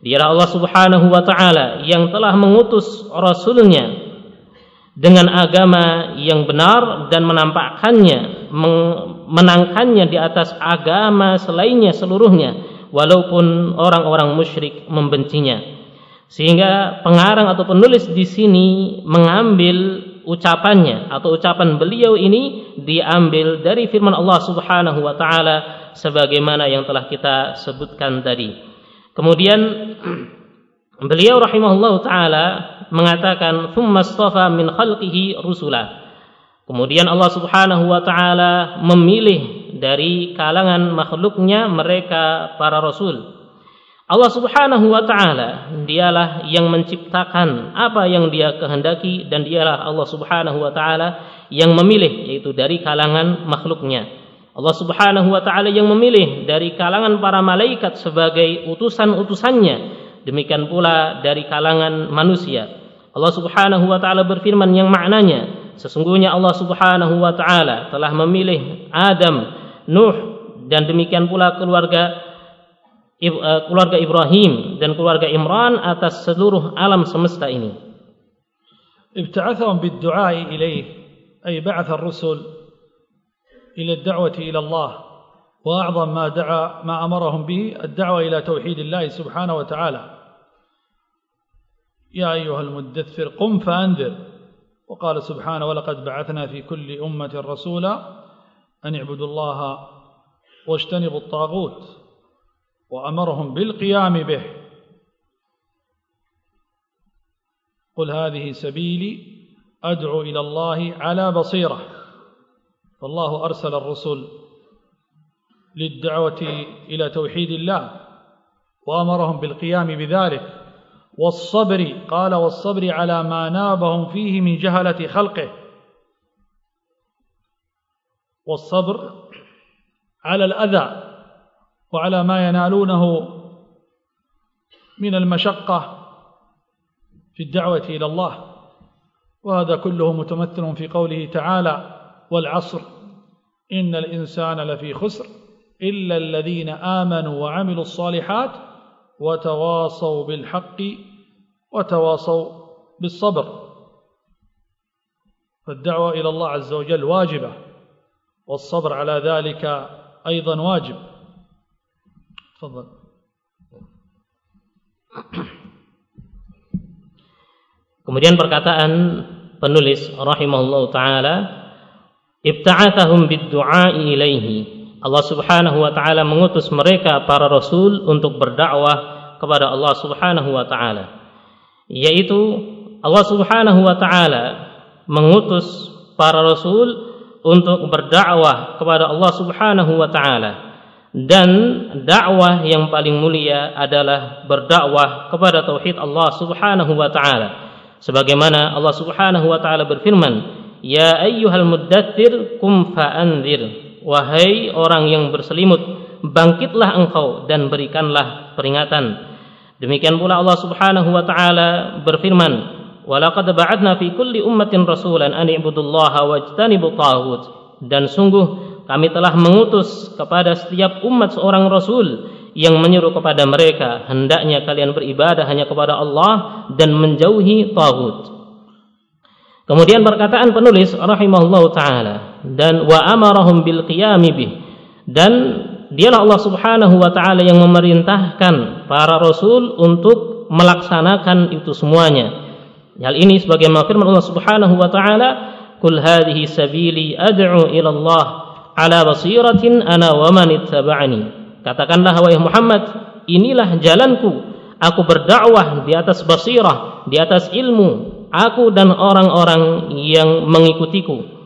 Dialah Allah Subhanahu wa taala yang telah mengutus rasulnya dengan agama yang benar dan menampakkannya menangkannya di atas agama selainnya seluruhnya walaupun orang-orang musyrik membencinya sehingga pengarang atau penulis di sini mengambil ucapannya atau ucapan beliau ini diambil dari firman Allah Subhanahu wa taala sebagaimana yang telah kita sebutkan tadi Kemudian beliau rahimahullah taala mengatakan thumma astafa min khalqihi rusula. Kemudian Allah Subhanahu wa taala memilih dari kalangan makhluknya mereka para rasul. Allah Subhanahu wa taala dialah yang menciptakan apa yang dia kehendaki dan dialah Allah Subhanahu wa taala yang memilih yaitu dari kalangan makhluknya. Allah Subhanahu wa taala yang memilih dari kalangan para malaikat sebagai utusan-utusannya demikian pula dari kalangan manusia Allah Subhanahu wa taala berfirman yang maknanya sesungguhnya Allah Subhanahu wa taala telah memilih Adam Nuh dan demikian pula keluarga keluarga Ibrahim dan keluarga Imran atas seluruh alam semesta ini. ابتعثهم بالدعاء إليه أي بعث الرسل إلى الدعوة إلى الله وأعظم ما دعا ما أمرهم به الدعوة إلى توحيد الله سبحانه وتعالى يا أيها المدثر قم فأنذر وقال سبحانه ولقد بعثنا في كل أمة رسولا أن اعبدوا الله واجتنبوا الطاغوت وأمرهم بالقيام به. قل هذه سبيلي أدعو إلى الله على بصيرة. فالله أرسل الرسل للدعوة إلى توحيد الله وأمرهم بالقيام بذلك. والصبر قال والصبر على ما نابهم فيه من جهلة خلقه. والصبر على الأذى وعلى ما ينالونه من المشقة في الدعوة إلى الله. وهذا كله متمثل في قوله تعالى والعصر إن الإنسان لفي خسر إلا الذين آمنوا وعملوا الصالحات وتواصوا بالحق وتواصوا بالصبر. فالدعوة إلى الله عز وجل واجبة والصبر على ذلك أيضا واجب. تفضل Kemudian perkataan penulis rahimahullah taala ibta'athahum bid-du'a'i ilaihi Allah Subhanahu wa taala mengutus mereka para rasul untuk berdakwah kepada Allah Subhanahu wa taala yaitu Allah Subhanahu wa taala mengutus para rasul untuk berdakwah kepada Allah Subhanahu wa taala dan dakwah yang paling mulia adalah berdakwah kepada tauhid Allah Subhanahu wa taala. Sebagaimana Allah Subhanahu wa taala berfirman Ya ayyuhal muddathir kum fa'anzir Wahai orang yang berselimut Bangkitlah engkau dan berikanlah peringatan. Demikian pula Allah subhanahu wa ta'ala berfirman Walaqad ba'adna fi kulli ummatin rasulan An i'budullaha wajtanibu ta'hud Dan sungguh kami telah mengutus kepada setiap umat seorang rasul yang menyuruh kepada mereka hendaknya kalian beribadah hanya kepada Allah dan menjauhi tagut. Kemudian perkataan penulis rahimahullah taala dan wa amarahum bil bih dan dialah Allah Subhanahu wa taala yang memerintahkan para rasul untuk melaksanakan itu semuanya. Hal ini sebagai firman Allah Subhanahu wa taala, "Kul hadhihi sabili ad'u ila Allah ala basiratin ana wa man ittaba'ani." Katakanlah wahai Muhammad, inilah jalanku. Aku berdakwah di atas basirah, di atas ilmu, aku dan orang-orang yang mengikutiku.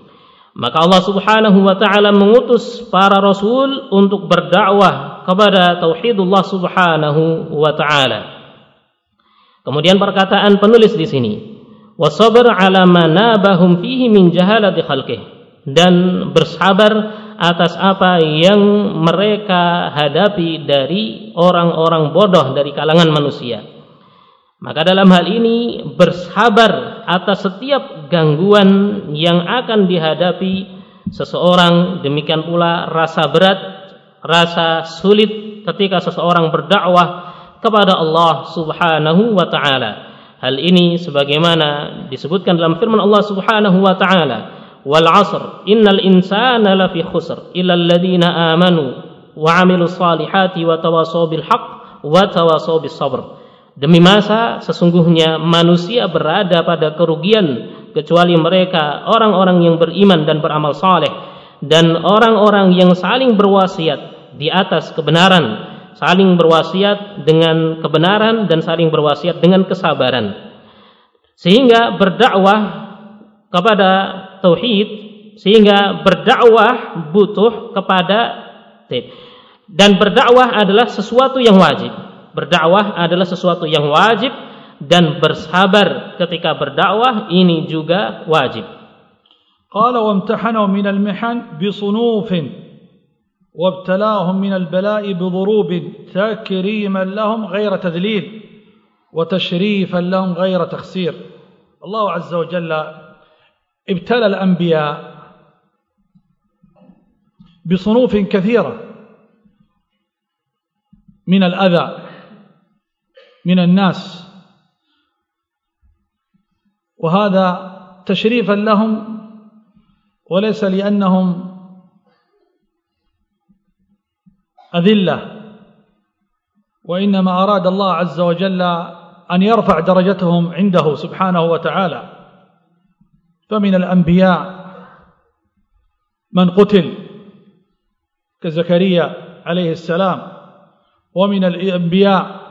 Maka Allah Subhanahu wa taala mengutus para rasul untuk berdakwah kepada tauhidullah Subhanahu wa taala. Kemudian perkataan penulis di sini, wasabar ala manabahum fihi min jahalati khalqih dan bersabar atas apa yang mereka hadapi dari orang-orang bodoh dari kalangan manusia. Maka dalam hal ini bersabar atas setiap gangguan yang akan dihadapi seseorang, demikian pula rasa berat, rasa sulit ketika seseorang berdakwah kepada Allah Subhanahu wa taala. Hal ini sebagaimana disebutkan dalam firman Allah Subhanahu wa taala, "Wal 'asr, innal insana lafi khusr illa alladziina amanu wa 'amilus salihati wa tawassaw bil wa sabr." Demi masa sesungguhnya manusia berada pada kerugian kecuali mereka orang-orang yang beriman dan beramal saleh dan orang-orang yang saling berwasiat di atas kebenaran saling berwasiat dengan kebenaran dan saling berwasiat dengan kesabaran. Sehingga berdakwah kepada tauhid, sehingga berdakwah butuh kepada dan berdakwah adalah sesuatu yang wajib. Berdakwah adalah sesuatu yang wajib dan bersabar ketika berdakwah ini juga wajib. قال وامتحنوا من المحن بصنوف وابتلاهم من البلاء بضروب تكريما لهم غير تذليل وتشريفا لهم غير تخسير الله عز وجل ابتلى الأنبياء بصنوف كثيرة من الأذى من الناس. وهذا تشريفا لهم وليس لأنهم أذلة وإنما أراد الله عز وجل أن يرفع درجتهم عنده سبحانه وتعالى. فمن الأنبياء من قتل كزكريا عليه السلام ومن الأنبياء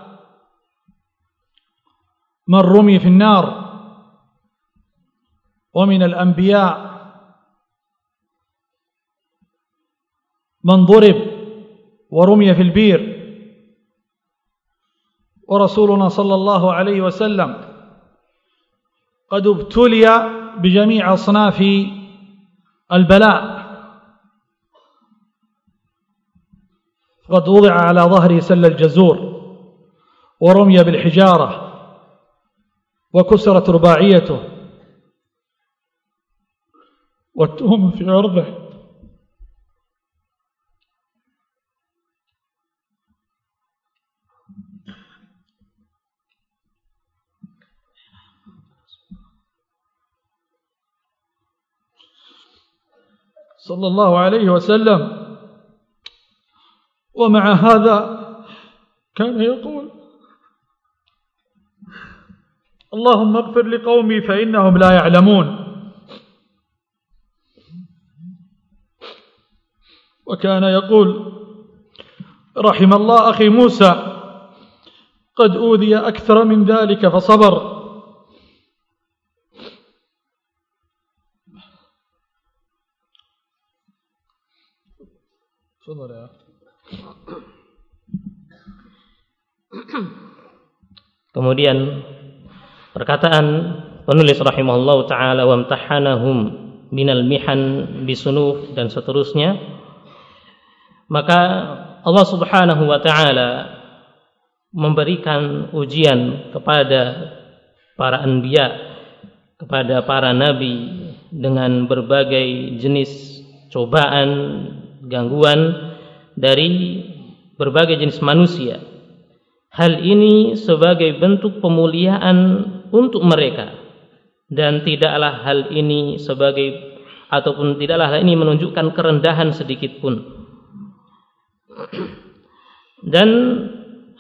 من رمي في النار ومن الأنبياء من ضرب ورمي في البير. ورسولنا صلى الله عليه وسلم قد ابتلي بجميع أصناف البلاء. قد وضع على ظهره سل الجزور ورمي بالحجارة وكسرت رباعيته. واتهم في عرضه. صلى الله عليه وسلم. ومع هذا كان يقول اللهم اغفر لقومي فإنهم لا يعلمون. وكان يقول رحم الله أخي موسى قد أوذي أكثر من ذلك فصبر. Kemudian perkataan penulis rahimahullah taala wa amtahanahum minal mihan bisunuf dan seterusnya. Maka Allah Subhanahu wa taala memberikan ujian kepada para anbiya kepada para nabi dengan berbagai jenis cobaan gangguan dari berbagai jenis manusia. Hal ini sebagai bentuk pemuliaan untuk mereka dan tidaklah hal ini sebagai ataupun tidaklah hal ini menunjukkan kerendahan sedikit pun. Dan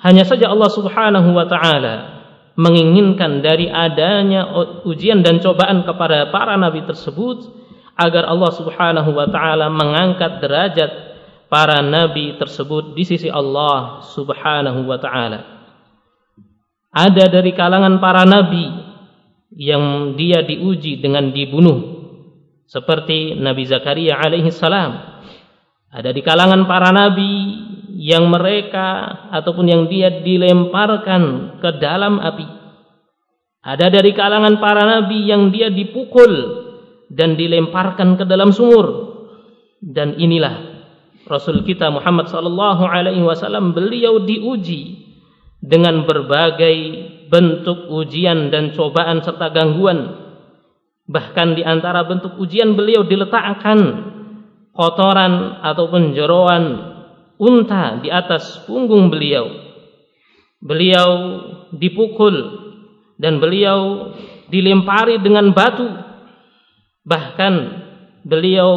hanya saja Allah Subhanahu wa taala menginginkan dari adanya ujian dan cobaan kepada para nabi tersebut agar Allah Subhanahu wa taala mengangkat derajat para nabi tersebut di sisi Allah Subhanahu wa taala. Ada dari kalangan para nabi yang dia diuji dengan dibunuh seperti Nabi Zakaria alaihi salam. Ada di kalangan para nabi yang mereka ataupun yang dia dilemparkan ke dalam api Ada dari kalangan para nabi yang dia dipukul dan dilemparkan ke dalam sumur. Dan inilah Rasul kita Muhammad sallallahu alaihi wasallam beliau diuji dengan berbagai bentuk ujian dan cobaan serta gangguan. Bahkan di antara bentuk ujian beliau diletakkan kotoran ataupun jeroan unta di atas punggung beliau. Beliau dipukul dan beliau dilempari dengan batu bahkan beliau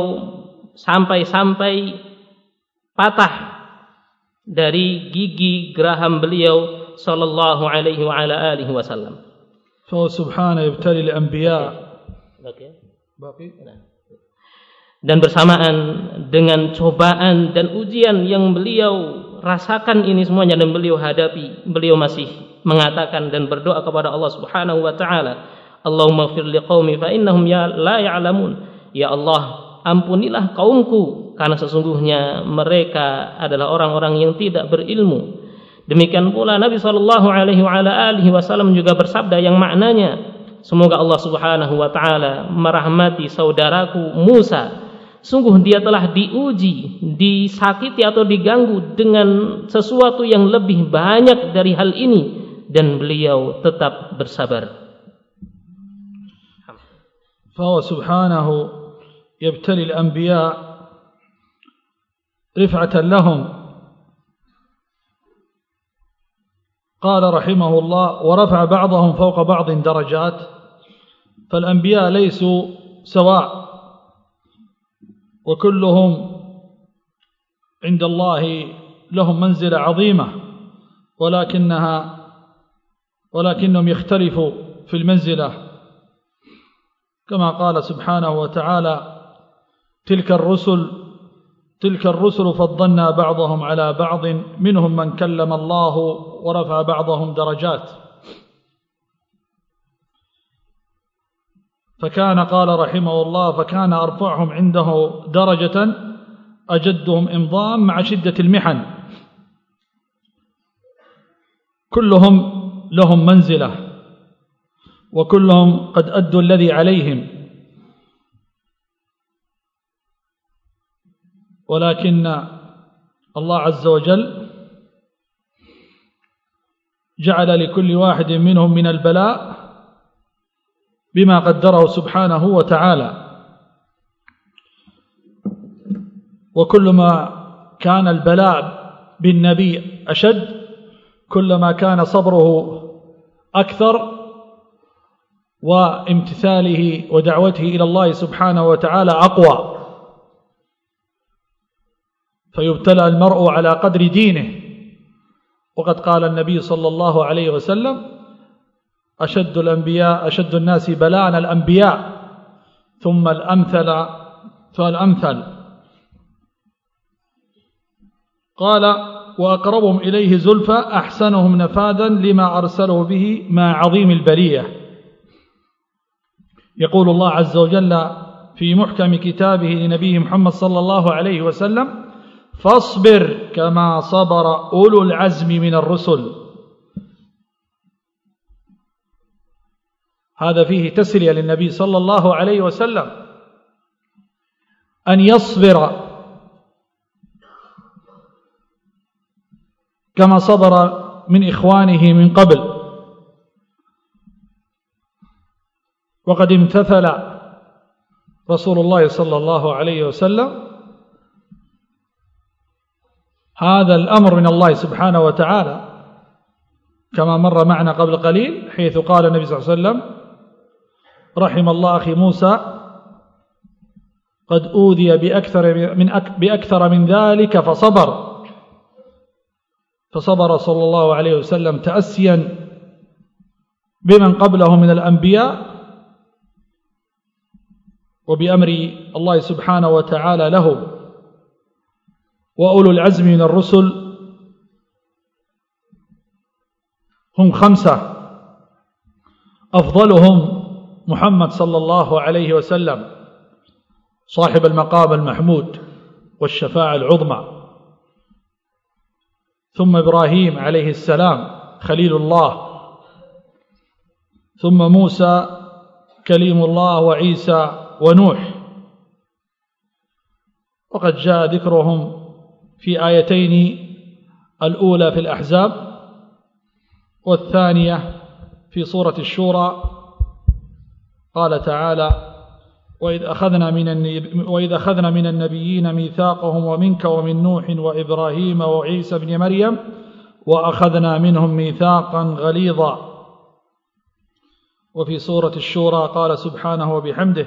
sampai-sampai patah dari gigi geraham beliau sallallahu alaihi wa ala alihi wasallam. فهو سبحانه يبتلي الأنبياء باقي dan bersamaan dengan cobaan dan ujian yang beliau rasakan ini semuanya dan beliau hadapi beliau masih mengatakan dan berdoa kepada Allah Subhanahu wa taala Allahumma ighfir liqaumi fa innahum ya la ya'lamun. Ya Allah ampunilah kaumku karena sesungguhnya mereka adalah orang-orang yang tidak berilmu. Demikian pula Nabi sallallahu alaihi wasallam juga bersabda yang maknanya semoga Allah Subhanahu wa taala merahmati saudaraku Musa. Sungguh dia telah diuji, disakiti atau diganggu dengan sesuatu yang lebih banyak dari hal ini. Dan beliau tetap bersabar. فهو سبحانه يبتلي الأنبياء رفعة لهم. قال رحمه الله ورفع بعضهم فوق بعض درجات فالأنبياء ليسوا سواء وكلهم عند الله لهم منزلة عظيمة ولكنها ولكنهم يختلفوا في المنزلة كما قال سبحانه وتعالى تلك الرسل تلك الرسل فضلنا بعضهم على بعض منهم من كلم الله ورفع بعضهم درجات. فكان قال رحمه الله فكان أرفعهم عنده درجة أجدهم إمضاء مع شدة المحن. كلهم لهم منزلة. وكلهم قد أدوا الذي عليهم. ولكن الله عز وجل جعل لكل واحد منهم من البلاء بما قدره سبحانه وتعالى. وكلما كان البلاء بالنبي أشد كلما كان صبره أكثر وامتثاله ودعوته إلى الله سبحانه وتعالى أقوى. فيبتلى المرء على قدر دينه. وقد قال النبي صلى الله عليه وسلم أشد الأنبياء أشد الناس بلاء الأنبياء. ثم الأمثل فالأمثل. قال وأقربهم إليه زلفى أحسنهم نفاذا لما أرسله به مع عظيم البرية. يقول الله عز وجل في محكم كتابه لنبيه محمد صلى الله عليه وسلم فاصبر كما صبر أولو العزم من الرسل. هذا فيه تسلية للنبي صلى الله عليه وسلم. أن يصبر كما صبر من إخوانه من قبل. وقد امتثل رسول الله صلى الله عليه وسلم هذا الأمر من الله سبحانه وتعالى كما مر معنا قبل قليل حيث قال النبي صلى الله عليه وسلم رحم الله أخي موسى قد أوذي بأكثر من, بأكثر من ذلك فصبر. فصبر صلى الله عليه وسلم تأسيا بمن قبله من الأنبياء وبأمر الله سبحانه وتعالى له وأولو العزم من الرسل هم خمسة. أفضلهم محمد صلى الله عليه وسلم صاحب المقام المحمود والشفاعة العظمى. ثم إبراهيم عليه السلام خليل الله. ثم موسى كليم الله وعيسى ونوح. وقد جاء ذكرهم في آيتين الأولى في الأحزاب والثانية في سورة الشورى. قال تعالى وإذ أخذنا من وإذ أخذنا من النبيين ميثاقهم ومنك ومن نوح وإبراهيم وعيسى بن مريم وأخذنا منهم ميثاقا غليظا. وفي سورة الشورى قال سبحانه وبحمده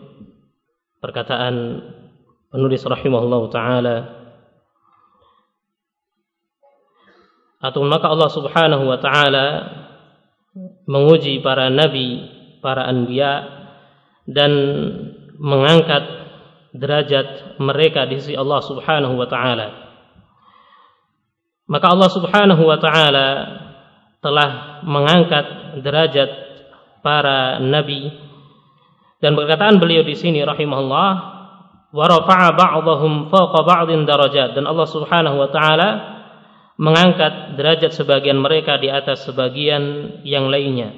perkataan penulis rahimahullah taala atau maka Allah Subhanahu wa taala menguji para nabi, para anbiya dan mengangkat derajat mereka di sisi Allah Subhanahu wa taala. Maka Allah Subhanahu wa taala telah mengangkat derajat para nabi dan perkataan beliau di sini rahimahullah wa rafa'a ba'dahum fawqa ba'din darajat dan Allah Subhanahu wa taala mengangkat derajat sebagian mereka di atas sebagian yang lainnya.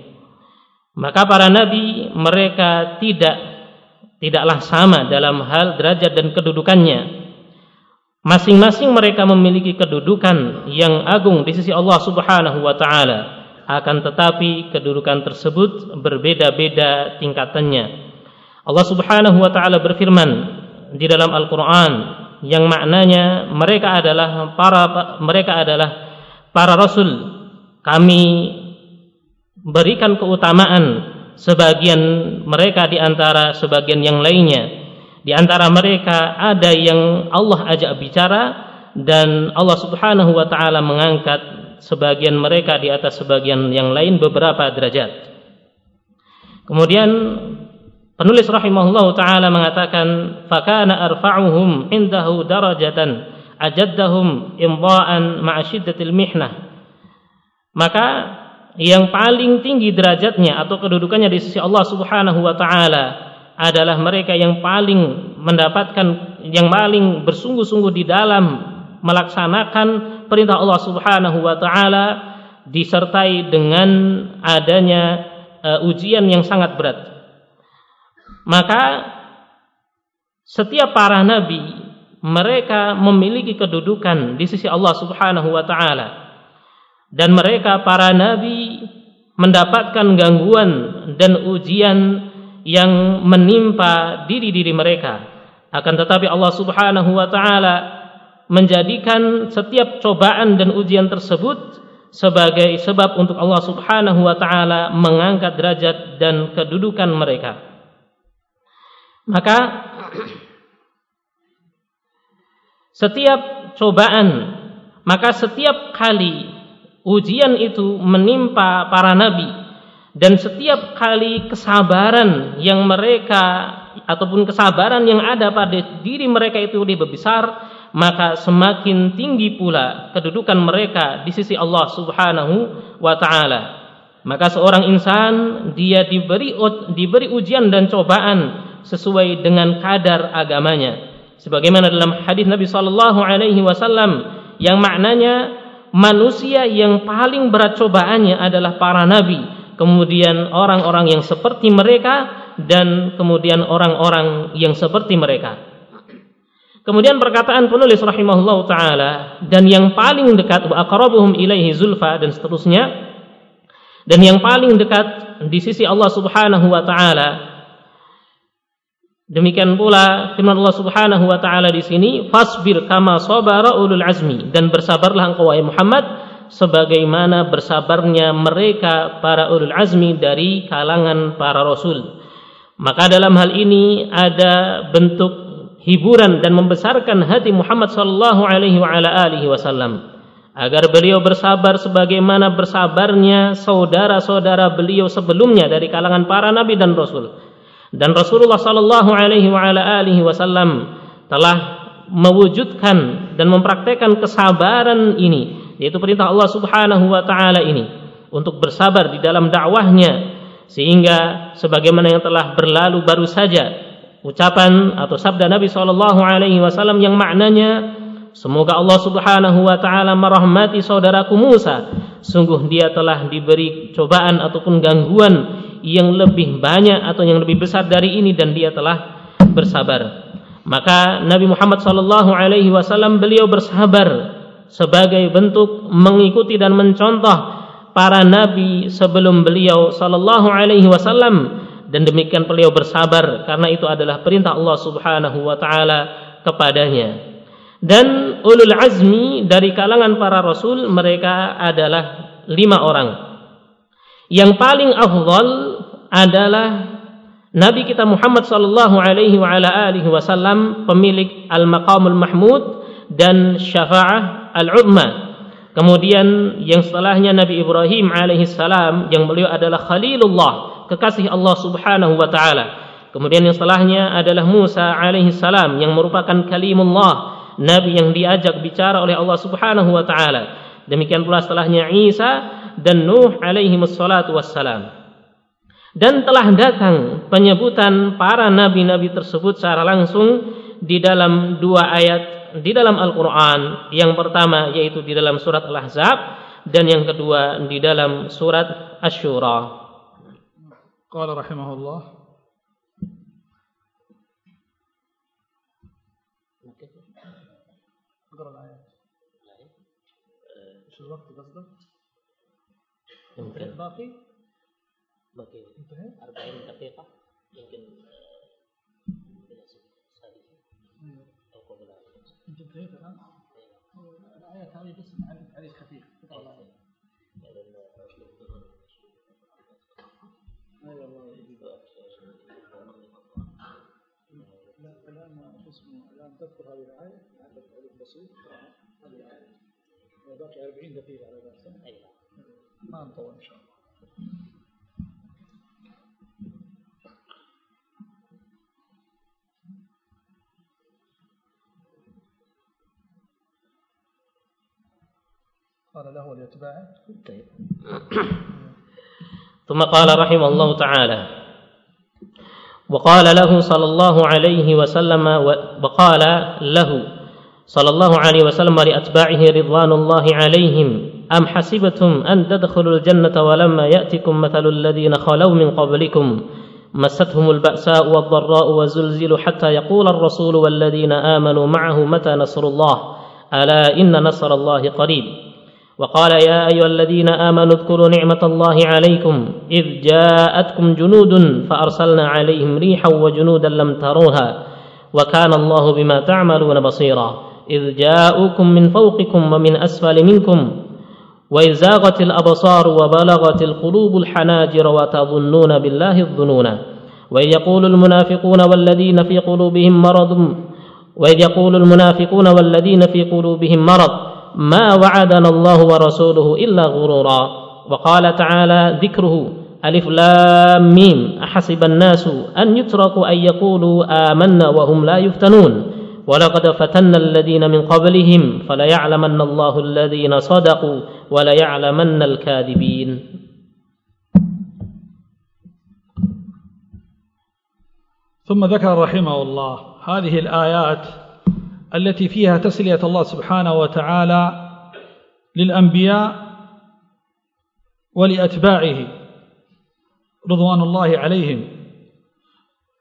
Maka para nabi mereka tidak tidaklah sama dalam hal derajat dan kedudukannya. Masing-masing mereka memiliki kedudukan yang agung di sisi Allah Subhanahu wa taala. Akan tetapi kedudukan tersebut berbeda-beda tingkatannya. Allah Subhanahu wa taala berfirman di dalam Al-Qur'an yang maknanya mereka adalah para mereka adalah para rasul. Kami berikan keutamaan sebagian mereka di antara sebagian yang lainnya. Di antara mereka ada yang Allah ajak bicara dan Allah Subhanahu wa taala mengangkat sebagian mereka di atas sebagian yang lain beberapa derajat. Kemudian Penulis rahimahullah taala mengatakan fakana arfa'uhum indahu darajatan ajaddahum imda'an ma'a shiddatil mihnah. Maka yang paling tinggi derajatnya atau kedudukannya di sisi Allah Subhanahu wa taala adalah mereka yang paling mendapatkan yang paling bersungguh-sungguh di dalam melaksanakan perintah Allah Subhanahu wa taala disertai dengan adanya uh, ujian yang sangat berat maka setiap para nabi mereka memiliki kedudukan di sisi Allah Subhanahu wa taala. Dan mereka para nabi mendapatkan gangguan dan ujian yang menimpa diri-diri mereka. Akan tetapi Allah Subhanahu wa taala menjadikan setiap cobaan dan ujian tersebut sebagai sebab untuk Allah Subhanahu wa taala mengangkat derajat dan kedudukan mereka. Maka setiap cobaan, maka setiap kali ujian itu menimpa para nabi dan setiap kali kesabaran yang mereka ataupun kesabaran yang ada pada diri mereka itu lebih besar, maka semakin tinggi pula kedudukan mereka di sisi Allah Subhanahu wa taala. Maka seorang insan dia diberi diberi ujian dan cobaan sesuai dengan kadar agamanya. Sebagaimana dalam hadis Nabi sallallahu alaihi wasallam yang maknanya manusia yang paling berat cobaannya adalah para nabi, kemudian orang-orang yang seperti mereka dan kemudian orang-orang yang seperti mereka. Kemudian perkataan penulis rahimahullah taala dan yang paling dekat wa ilaihi zulfa dan seterusnya dan yang paling dekat di sisi Allah Subhanahu wa taala Demikian pula firman Allah Subhanahu wa taala di sini, "Fasbir kama sabara ulul azmi" dan bersabarlah engkau wahai Muhammad sebagaimana bersabarnya mereka para ulul azmi dari kalangan para rasul. Maka dalam hal ini ada bentuk hiburan dan membesarkan hati Muhammad sallallahu alaihi wa ala alihi wasallam. agar beliau bersabar sebagaimana bersabarnya saudara-saudara beliau sebelumnya dari kalangan para nabi dan rasul. Dan Rasulullah sallallahu alaihi wasallam telah mewujudkan dan mempraktekkan kesabaran ini yaitu perintah Allah Subhanahu wa taala ini untuk bersabar di dalam dakwahnya sehingga sebagaimana yang telah berlalu baru saja ucapan atau sabda Nabi sallallahu alaihi wasallam yang maknanya Semoga Allah Subhanahu wa taala merahmati saudaraku Musa. Sungguh dia telah diberi cobaan ataupun gangguan yang lebih banyak atau yang lebih besar dari ini dan dia telah bersabar. Maka Nabi Muhammad sallallahu alaihi wasallam beliau bersabar sebagai bentuk mengikuti dan mencontoh para nabi sebelum beliau sallallahu alaihi wasallam dan demikian beliau bersabar karena itu adalah perintah Allah Subhanahu wa taala kepadanya dan ulul azmi dari kalangan para rasul mereka adalah lima orang. Yang paling afdal adalah Nabi kita Muhammad sallallahu alaihi wa ala alihi wasallam pemilik al-maqamul mahmud dan syafa'ah al-uzma. Kemudian yang setelahnya Nabi Ibrahim alaihi salam yang beliau adalah khalilullah, kekasih Allah Subhanahu wa taala. Kemudian yang setelahnya adalah Musa alaihi salam yang merupakan kalimullah nabi yang diajak bicara oleh Allah Subhanahu wa taala. Demikian pula setelahnya Isa dan Nuh alaihi wassalatu wassalam Dan telah datang penyebutan para nabi-nabi tersebut secara langsung di dalam dua ayat di dalam Al-Qur'an. Yang pertama yaitu di dalam surat Al-Ahzab dan yang kedua di dalam surat Asy-Syura. Qala rahimahullah الوقت قصدك؟ يمكن باقي؟ باقي 40 دقيقة يمكن أو قبل أنت انتهيت الآن؟ الآيات هذه بس عندك عليك خفيف. الآية أي. والله لا الآن اسمه الآن تذكر هذه الآية عندك عليك بسيط هذه الآية. باقي 40 دقيقة على ذلك. أيوة ما نطول إن شاء الله. قال له لأتباعه طيب. ثم قال رحمه الله تعالى وقال له صلى الله عليه وسلم وقال له صلى الله عليه وسلم لأتباعه رضوان الله عليهم أم حسبتم أن تدخلوا الجنة ولما يأتكم مثل الذين خلوا من قبلكم؟ مستهم البأساء والضراء وزلزلوا حتى يقول الرسول والذين آمنوا معه متى نصر الله؟ ألا إن نصر الله قريب. وقال يا أيها الذين آمنوا اذكروا نعمة الله عليكم إذ جاءتكم جنود فأرسلنا عليهم ريحا وجنودا لم تروها وكان الله بما تعملون بصيرا إذ جاءوكم من فوقكم ومن أسفل منكم وإذ زاغت الأبصار وبلغت القلوب الحناجر وتظنون بالله الظنون وإذ يقول المنافقون والذين في قلوبهم مرض وإذ يقول المنافقون والذين في قلوبهم مرض ما وعدنا الله ورسوله إلا غرورا. وقال تعالى ذكره ألف لام ميم أحسب الناس أن يتركوا أن يقولوا آمنا وهم لا يفتنون. ولقد فتنا الذين من قبلهم فليعلمن الله الذين صدقوا وليعلمن الكاذبين. ثم ذكر رحمه الله هذه الآيات التي فيها تسلية الله سبحانه وتعالى للأنبياء ولأتباعه رضوان الله عليهم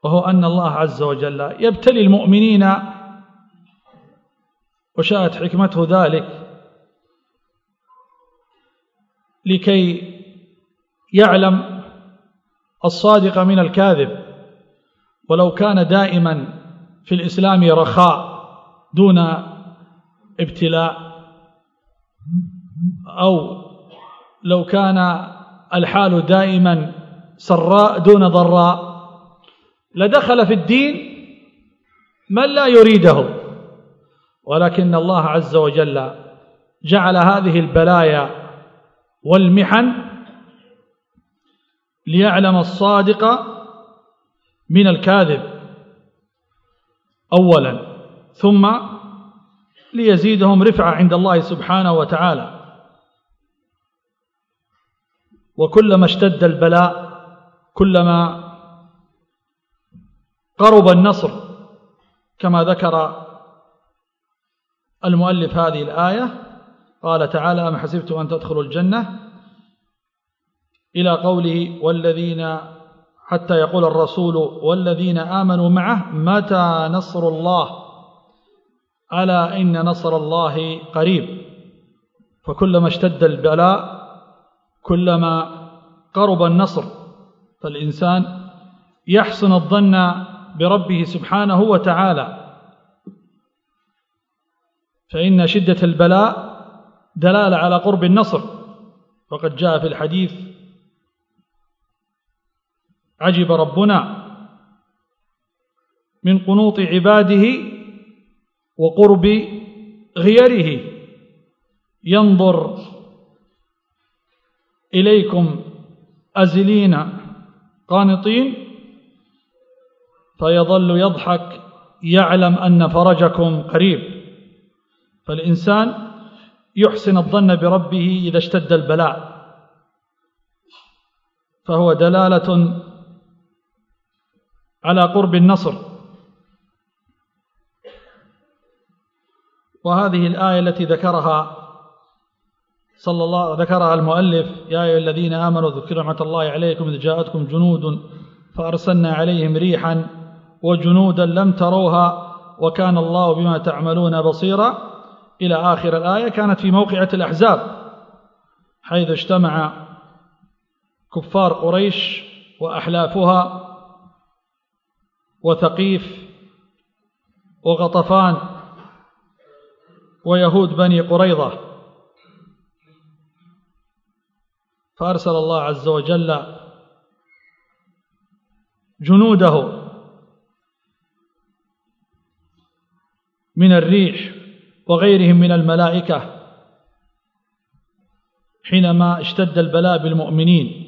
وهو أن الله عز وجل يبتلي المؤمنين وشاءت حكمته ذلك لكي يعلم الصادق من الكاذب ولو كان دائما في الإسلام رخاء. دون ابتلاء. أو لو كان الحال دائما سراء دون ضراء لدخل في الدين من لا يريده. ولكن الله عز وجل جعل هذه البلايا والمحن ليعلم الصادق من الكاذب. أولا ثم ليزيدهم رفعة عند الله سبحانه وتعالى. وكلما اشتد البلاء كلما قرب النصر كما ذكر المؤلف هذه الآية قال تعالى أم حسبتم أن تدخلوا الجنة؟ إلى قوله والذين حتى يقول الرسول والذين آمنوا معه متى نصر الله؟ ألا إن نصر الله قريب. فكلما اشتد البلاء كلما قرب النصر فالإنسان يحسن الظن بربه سبحانه وتعالى. فإن شدة البلاء دلالة على قرب النصر. وقد جاء في الحديث عجب ربنا من قنوط عباده وقرب غيره ينظر إليكم أزلين قانطين فيظل يضحك يعلم أن فرجكم قريب. فالإنسان يحسن الظن بربه إذا اشتد البلاء. فهو دلالة على قرب النصر. وهذه الآية التي ذكرها صلى الله ذكرها المؤلف يا أيها الذين آمنوا ذكروا نعمة الله عليكم إذ جاءتكم جنود فأرسلنا عليهم ريحا وجنودا لم تروها وكان الله بما تعملون بصيرا. إلى آخر الآية كانت في موقعة الأحزاب حيث اجتمع كفار قريش وأحلافها وثقيف وغطفان ويهود بني قريظة. فأرسل الله عز وجل جنوده من الريح وغيرهم من الملائكة حينما اشتد البلاء بالمؤمنين.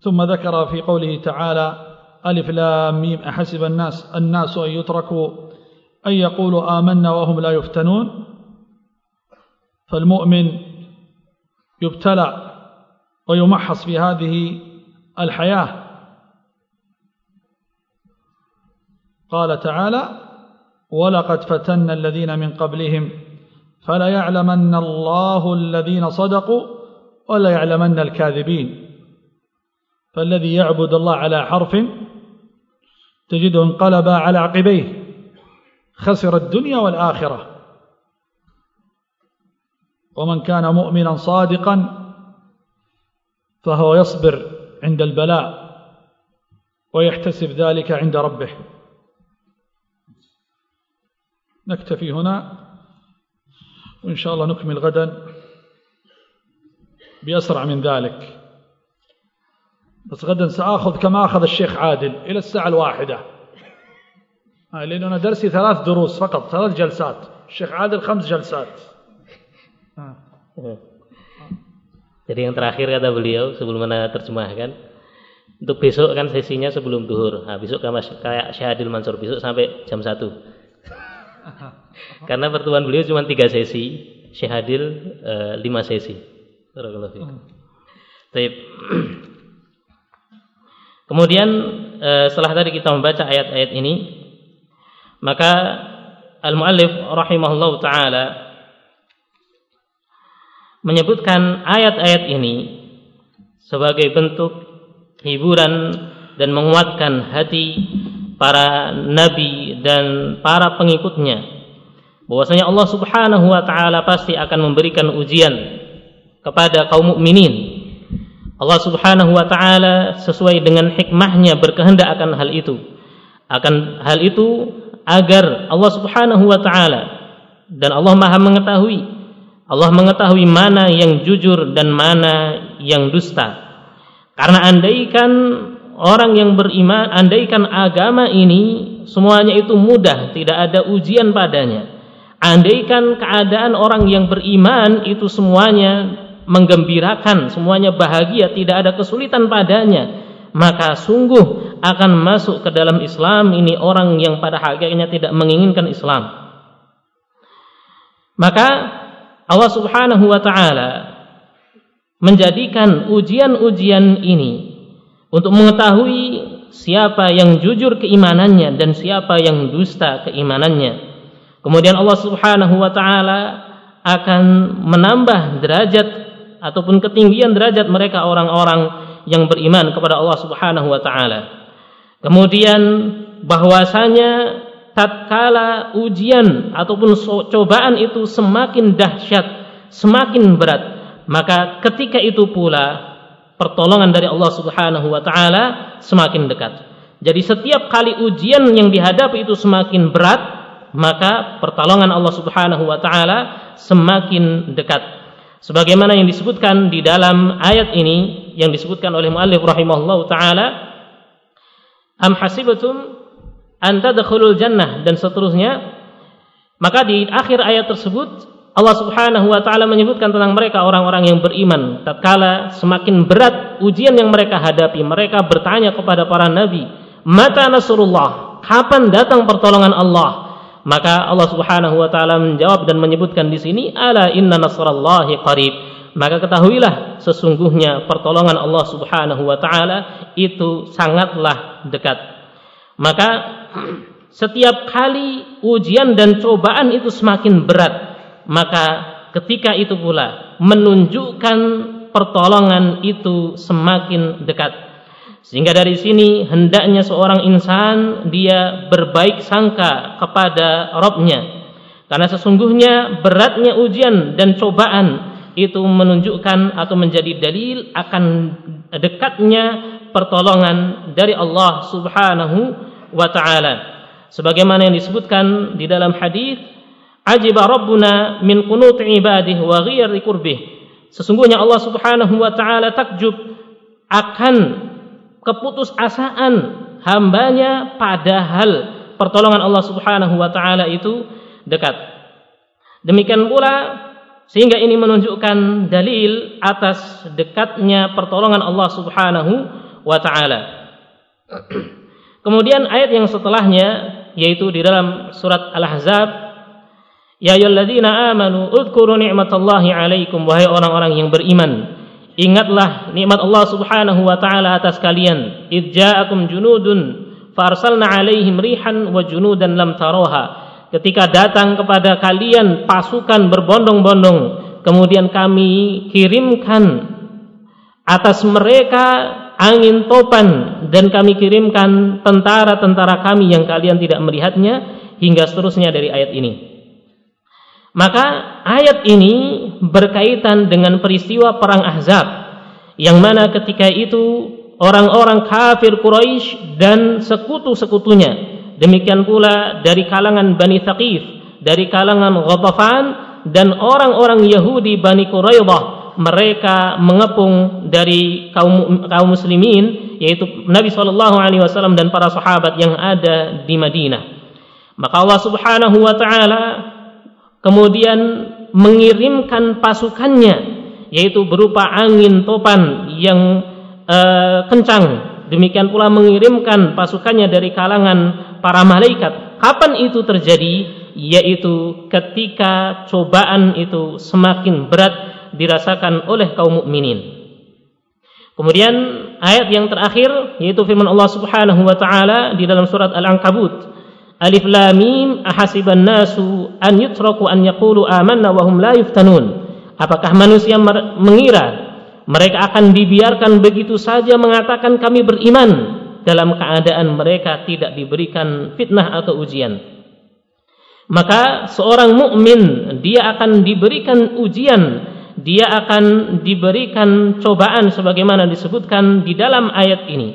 ثم ذكر في قوله تعالى ألف لام ميم. أحسب الناس الناس أن يتركوا أن يقولوا آمنا وهم لا يفتنون. فالمؤمن يبتلى ويمحص في هذه الحياة. قال تعالى ولقد فتنا الذين من قبلهم فلا يعلمن الله الذين صدقوا ولا يعلمن الكاذبين. فالذي يعبد الله على حرف تجده انقلب على عقبيه. خسر الدنيا والآخرة. ومن كان مؤمنا صادقا فهو يصبر عند البلاء ويحتسب ذلك عند ربه. نكتفي هنا. وإن شاء الله نكمل غدا بأسرع من ذلك. بس غدا سآخذ كما أخذ الشيخ عادل إلى الساعة الواحدة. لأنه أنا درسي ثلاث دروس فقط ثلاث جلسات الشيخ عادل خمس جلسات Jadi yang terakhir kata beliau sebelum mana terjemahkan untuk besok kan sesinya sebelum duhur. Nah, besok kan kayak Syahadil Mansur besok sampai jam 1. Karena pertemuan beliau cuma tiga sesi, Syahadil uh, lima sesi. Barakallahu Baik. Kemudian uh, setelah tadi kita membaca ayat-ayat ini, maka al-muallif rahimahullah taala menyebutkan ayat-ayat ini sebagai bentuk hiburan dan menguatkan hati para nabi dan para pengikutnya bahwasanya Allah Subhanahu wa taala pasti akan memberikan ujian kepada kaum mukminin. Allah Subhanahu wa taala sesuai dengan hikmahnya berkehendak akan hal itu. Akan hal itu agar Allah Subhanahu wa taala dan Allah Maha mengetahui Allah mengetahui mana yang jujur dan mana yang dusta. Karena andaikan orang yang beriman, andaikan agama ini semuanya itu mudah, tidak ada ujian padanya. andaikan keadaan orang yang beriman itu semuanya menggembirakan, semuanya bahagia, tidak ada kesulitan padanya, maka sungguh akan masuk ke dalam Islam ini orang yang pada hakikatnya tidak menginginkan Islam. Maka Allah Subhanahu wa taala menjadikan ujian-ujian ini untuk mengetahui siapa yang jujur keimanannya dan siapa yang dusta keimanannya. Kemudian Allah Subhanahu wa taala akan menambah derajat ataupun ketinggian derajat mereka orang-orang yang beriman kepada Allah Subhanahu wa taala. Kemudian bahwasanya tatkala ujian ataupun cobaan itu semakin dahsyat, semakin berat, maka ketika itu pula pertolongan dari Allah Subhanahu wa taala semakin dekat. Jadi setiap kali ujian yang dihadapi itu semakin berat, maka pertolongan Allah Subhanahu wa taala semakin dekat. Sebagaimana yang disebutkan di dalam ayat ini yang disebutkan oleh muallif rahimahullahu taala, am hasibatum an tadkhulul jannah? Dan seterusnya. Maka di akhir ayat tersebut Allah Subhanahu wa taala menyebutkan tentang mereka orang-orang yang beriman. Tatkala semakin berat ujian yang mereka hadapi mereka bertanya kepada para nabi mata nasrullah? Kapan datang pertolongan Allah? Maka Allah Subhanahu wa taala menjawab dan menyebutkan di sini ala inna nasrallahi qarib maka ketahuilah sesungguhnya pertolongan Allah Subhanahu wa taala itu sangatlah dekat. Maka setiap kali ujian dan cobaan itu semakin berat maka ketika itu pula menunjukkan pertolongan itu semakin dekat. Sehingga dari sini hendaknya seorang insan dia berbaik sangka kepada Robnya karena sesungguhnya beratnya ujian dan cobaan itu menunjukkan atau menjadi dalil akan dekatnya pertolongan dari Allah Subhanahu wa taala. Sebagaimana yang disebutkan di dalam hadis ajiba rabbuna min qunut ibadih wa ghiyari qurbih. Sesungguhnya Allah Subhanahu wa taala takjub akan keputusasaan hambanya padahal pertolongan Allah Subhanahu wa taala itu dekat. Demikian pula sehingga ini menunjukkan dalil atas dekatnya pertolongan Allah Subhanahu wa taala. Kemudian ayat yang setelahnya yaitu di dalam surat Al-Ahzab Ya ayyuhalladzina amanu udhkuru ni'matallahi 'alaikum wahai orang-orang yang beriman. Ingatlah nikmat Allah Subhanahu wa taala atas kalian. Id ja'akum junudun farsalna 'alaihim rihan wa junudan lam taroha ketika datang kepada kalian pasukan berbondong-bondong kemudian kami kirimkan atas mereka angin topan dan kami kirimkan tentara-tentara kami yang kalian tidak melihatnya hingga seterusnya dari ayat ini. Maka ayat ini berkaitan dengan peristiwa perang Ahzab yang mana ketika itu orang-orang kafir Quraisy dan sekutu-sekutunya demikian pula dari kalangan Bani Thaqif dari kalangan Ghatafan dan orang-orang Yahudi Bani Quraidah mereka mengepung dari kaum kaum muslimin yaitu Nabi sallallahu alaihi wasallam dan para sahabat yang ada di Madinah. Maka Allah Subhanahu wa taala kemudian mengirimkan pasukannya yaitu berupa angin topan yang uh, kencang. Demikian pula mengirimkan pasukannya dari kalangan para malaikat. Kapan itu terjadi? Yaitu ketika cobaan itu semakin berat dirasakan oleh kaum mukminin. Kemudian ayat yang terakhir yaitu firman Allah Subhanahu wa taala di dalam surat Al-Ankabut. Alif Lam Mim ahasiban nasu an yutraku an yaqulu amanna wa hum la yuftanun. Apakah manusia mengira mereka akan dibiarkan begitu saja mengatakan kami beriman dalam keadaan mereka tidak diberikan fitnah atau ujian? Maka seorang mukmin dia akan diberikan ujian, dia akan diberikan cobaan sebagaimana disebutkan di dalam ayat ini.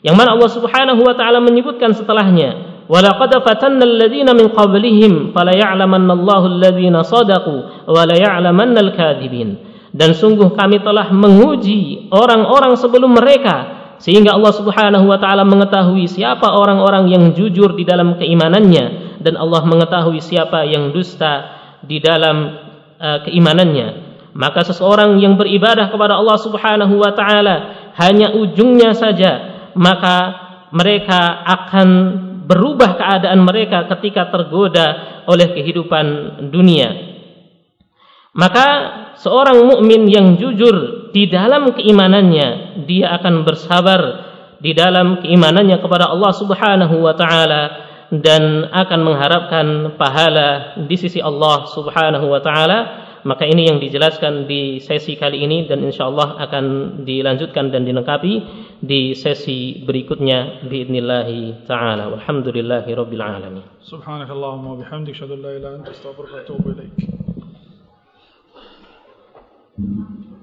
Yang mana Allah Subhanahu wa taala menyebutkan setelahnya, ولقد فتنا الذين من قبلهم فليعلمن الله الذين صدقوا وليعلمن الكاذبين dan sungguh kami telah menguji orang-orang sebelum mereka sehingga Allah Subhanahu wa taala mengetahui siapa orang-orang yang jujur di dalam keimanannya dan Allah mengetahui siapa yang dusta di dalam uh, keimanannya. Maka seseorang yang beribadah kepada Allah Subhanahu wa taala hanya ujungnya saja maka mereka akan berubah keadaan mereka ketika tergoda oleh kehidupan dunia maka seorang mukmin yang jujur di dalam keimanannya dia akan bersabar di dalam keimanannya kepada Allah Subhanahu wa taala dan akan mengharapkan pahala di sisi Allah Subhanahu wa taala. Maka ini yang dijelaskan di sesi kali ini dan insya Allah akan dilanjutkan dan dilengkapi di sesi berikutnya biidnillahi taala. Alamin. Subhanakallahumma wa bihamdika asyhadu an la. Thank you.